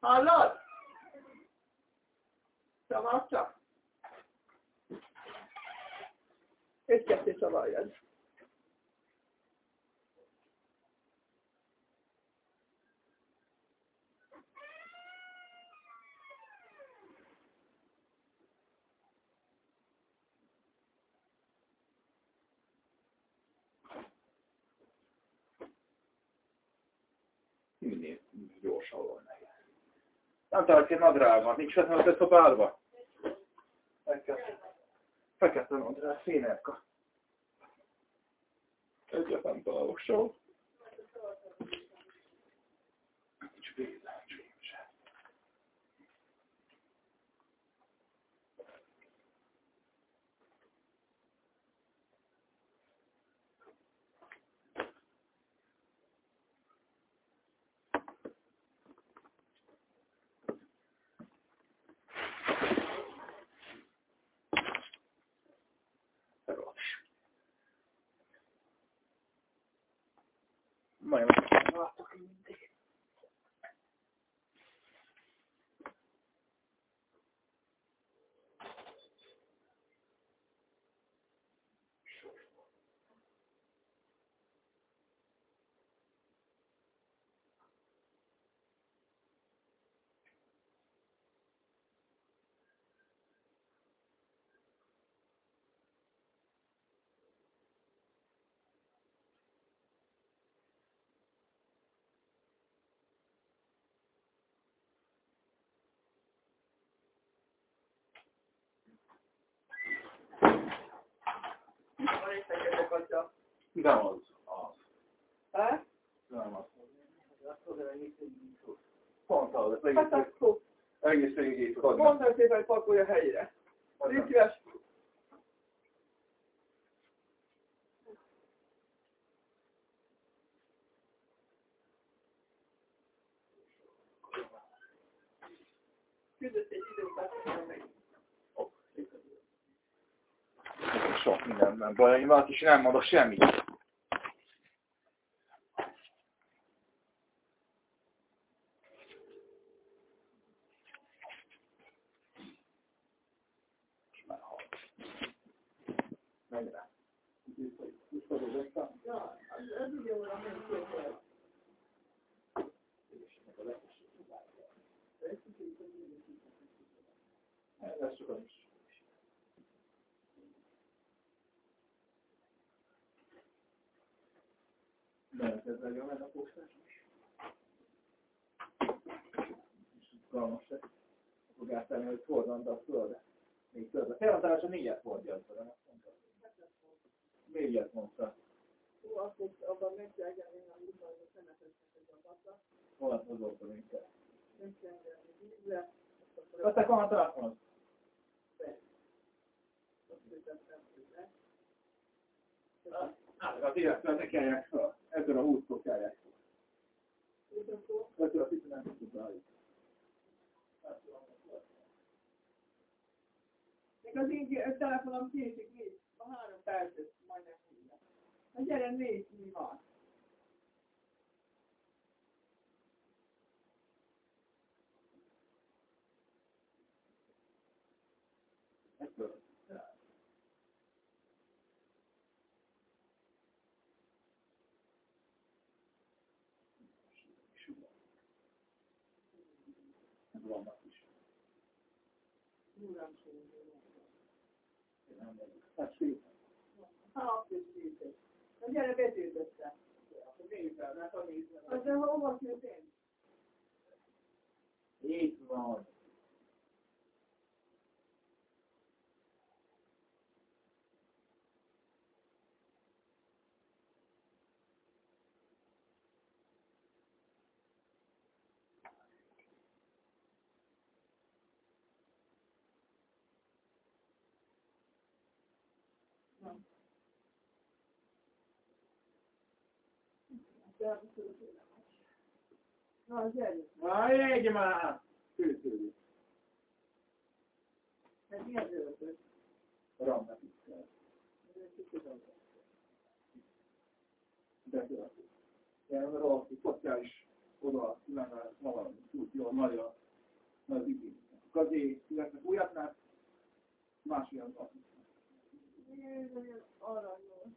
Hallod? Szavaz csak. Egy-kettő szavaljad. Volna. Nem egy nadrágban, nincs fenn a szobádba? Fekete. Fekete nadrág, színerka. Egyet nem atya. Nem az. Az. Eh? Nem az. Pont az. Hát Egész, akkor egész végig mondd szépen, hogy pakolja helyére. Légy szíves. Küldött egy időt, meg. Sok mindenben bajaim van, és nem mondok semmit. Menj rá. Ja, ez ez videóra még képzel. Ez csak az is. Nem, ez a postás is. És izgalmas lesz. Fogják tenni, hogy fordulna a földre. Még többet. Felhatárásra négyet fordja az nem azt mondta. Négyet mondta. Hú, akkor abban meg kell engedni, a útban, szemetesnek egy adatba. Hol mozogtam inkább. Nem kell engedni vízre. Vettek a telefonot? Hát, a direktől ne keljenek fel. Ezzel a húsztól keljenek fel. Ezzel a tisztán nem tudjuk beállítani. Még az én telefonom késik, nézd. A három percet majdnem minden. Na gyere, nézd, mi van. Ebből. Vannak is. Uram, Én nem vagyok. Hát szép. Hát, nézd. Na gyere, betűd össze. Akkor nézd el, mert a nézd Az hova én? Itt van. Na, jegy már! Főtődik. Hát mi az ördög? Ramnak is kell. De következik. Ilyen valaki szociális oda lenne ma valami úgy jó, nagy a nagy igény. Azért születnek újatnál, más ilyen van. Aranyos.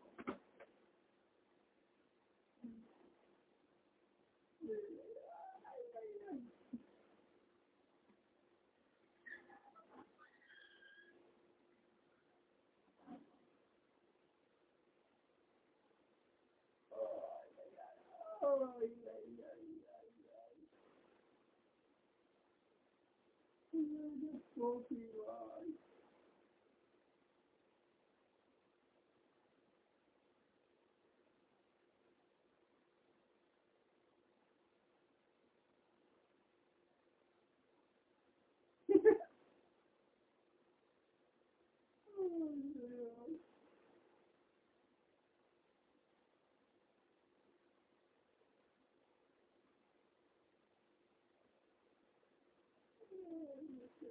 Oh, no.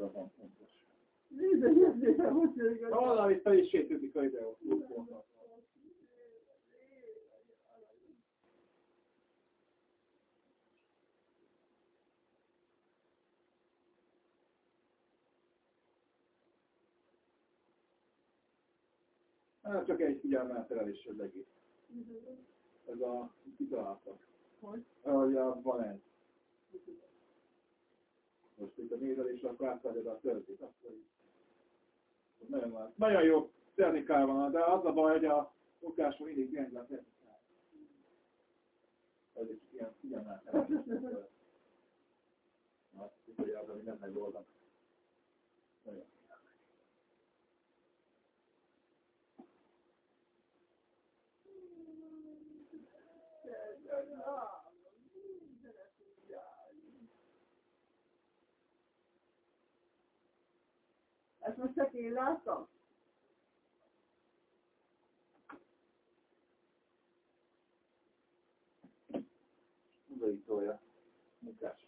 óra van fontos? Minden érzékem, hogy jövök. Valami fel is sétődik a videó. Hát csak egy figyelmelterelés az egész. Ez a kitaláltak. Hogy? Ahogy a Valent. Most itt a nézelésre, akkor átvágyod a többit. Akkor így. Nagyon, már- nagyon jó technikál van, de az a baj, hogy a munkásról mindig gyenge a technikál. Ez is ilyen figyelmelterelés. Na, itt ugye az, ami nem megoldom. Nagyon. אז מצאתי לעשות. ואיתו היה מוגש.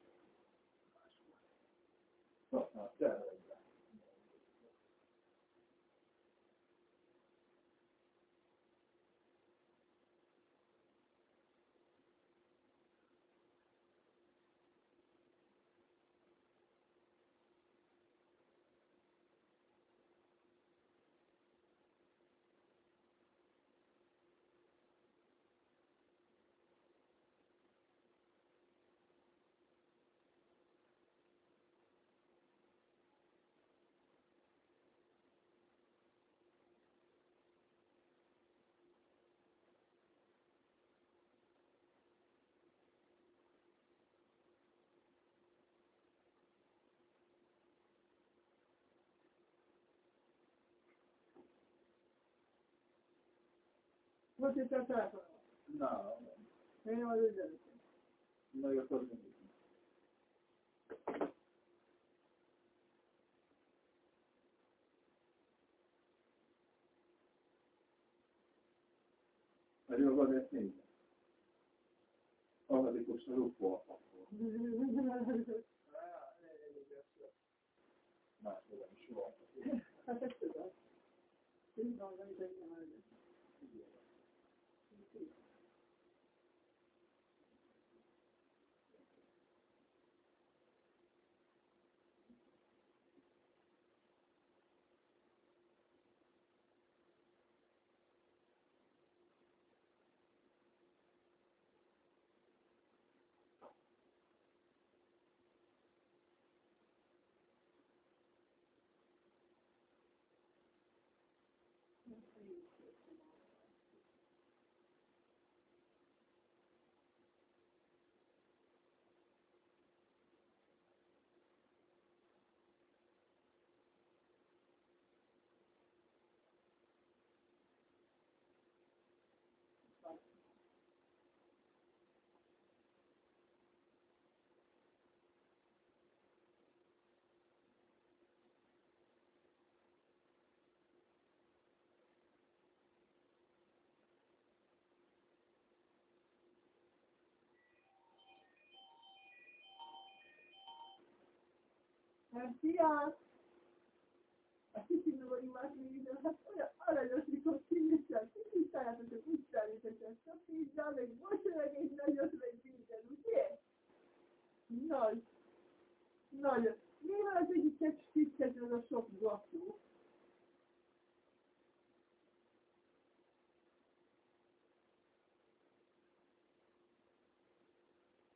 טוב, נעשה. What is that happen? No. Any other reason? No, you're talking. Arriva a destra. Ora di questo gruppo. Ma scusa, mi ci vuole. Ma che scusa? Sì, no, non mi tengo male. Szia! A növényvás végül, hát olyan aranyos, mikor kinyitják, kinyitjátok, hogy úgy természetesen csak pizza, meg mosolyog, és nagyot, meg minden, ugye? Nagy. Nagyon. Néha az egyik kicsit az a sok gattó.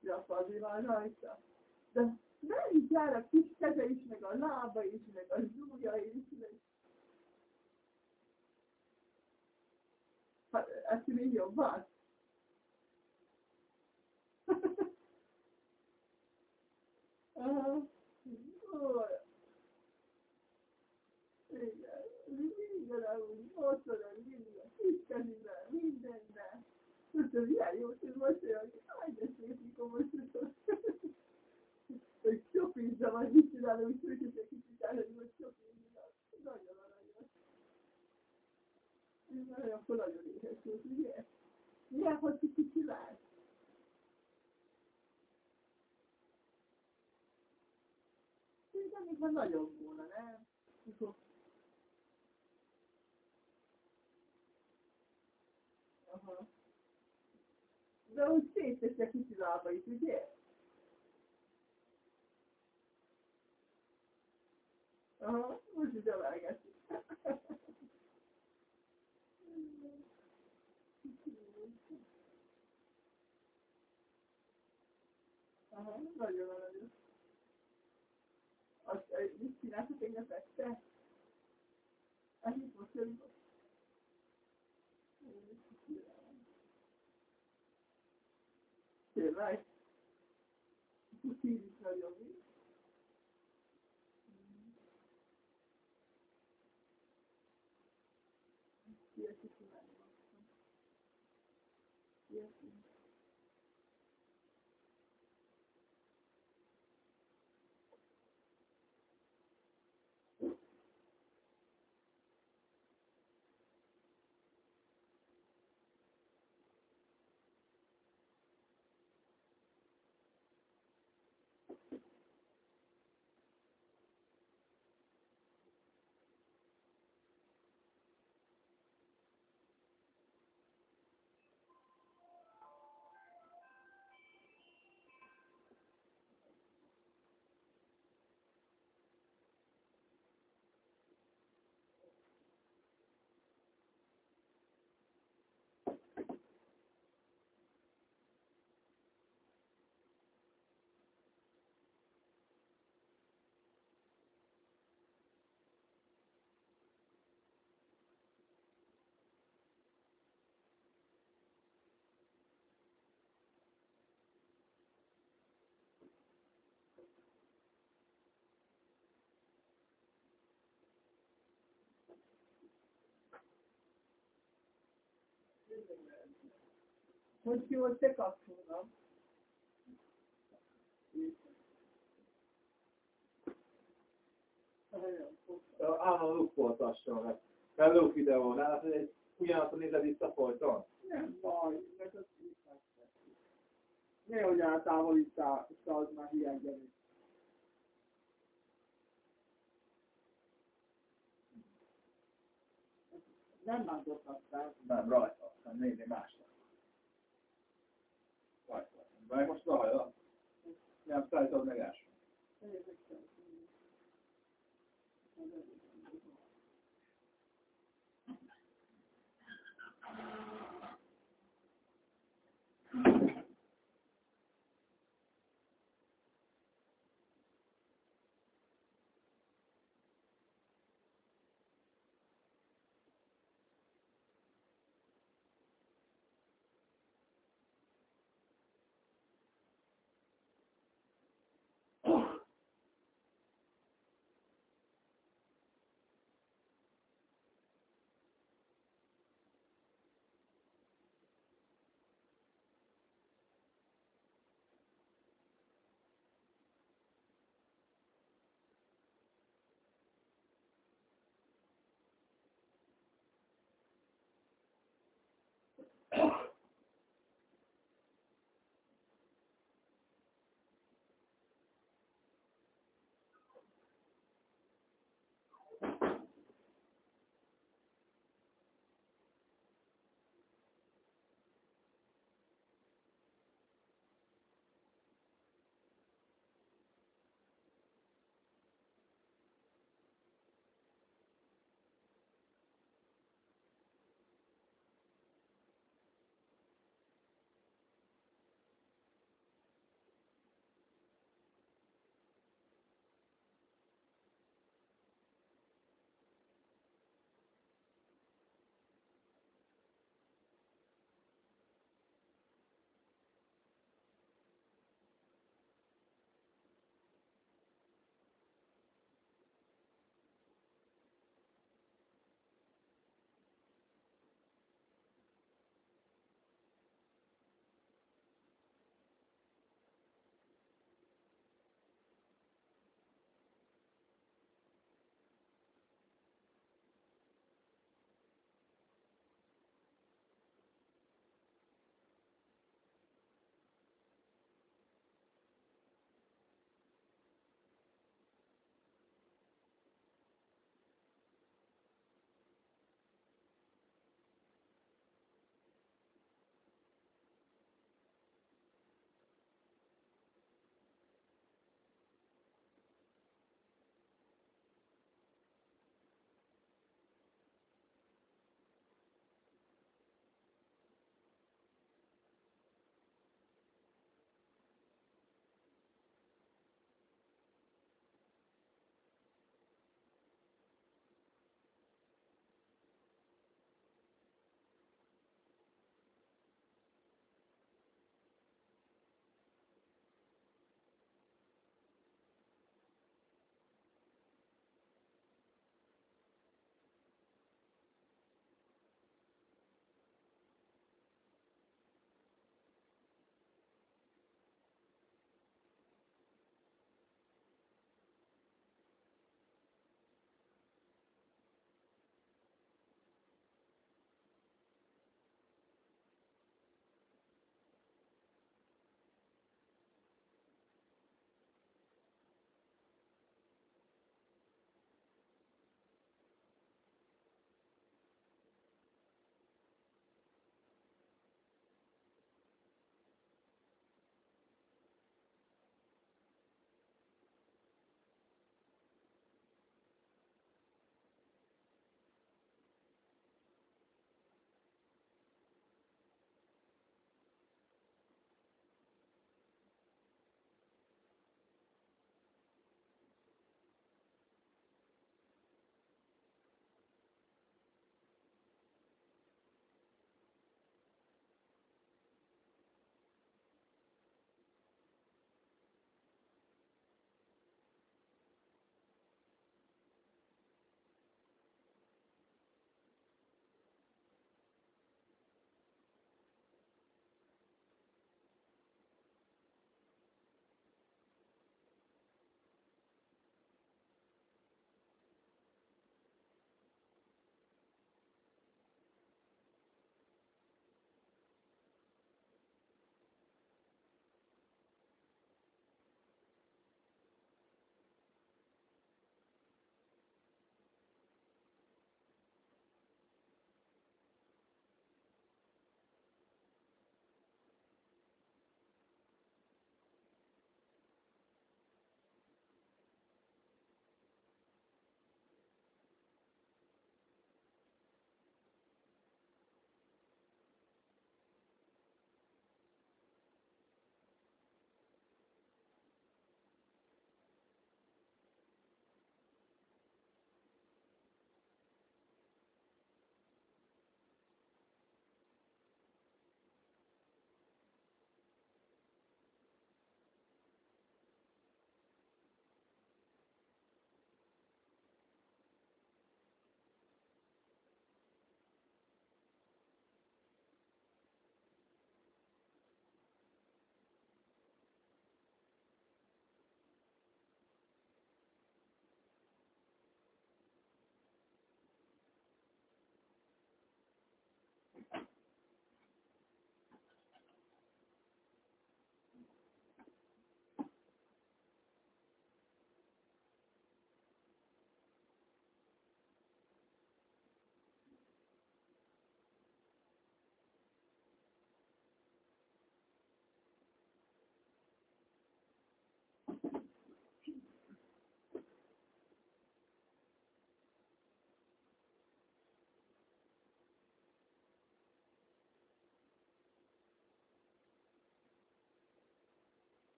Ugye a Fazi van rajta. De nem jár a kis keze is, meg a lába is, meg a zsúrja is, meg... Hát, ezt még jobban? Aha. Ó, igen, minden úgy mosolyog, minden kis kezével, mindenben. Köszönöm, ilyen jó, hogy mosolyog. Aj, de szép, mikor mosolyog. Hogy csopizza, vagy mit csinál, úgy szűkít egy kicsit el, hogy most csopizza. Nagyon aranyos. Nagyon, akkor nagyon éhes volt, ugye? Milyen, hogy kicsit csinál? Szerintem még már nagyobb volna, nem? Aha. De úgy szétteszi a kicsi lábait, ugye? Aha, úgy is emelgeti. Aha, nagyon aranyos. Azt, eh, mit csináltak egy nap este? Hát itt most jön. Tényleg? Hogy ki kapcsolom? Állandóan lukkoltasson, mert felülök videónál, hát egy ugyanazt nézed vissza folyton. Nem baj, mert az. Nehogy eltávolítál, az már hiányzik. Nem bántottak Nem, rajta, hanem nézni másnak. Meg most rajta. Nem szállítod meg első.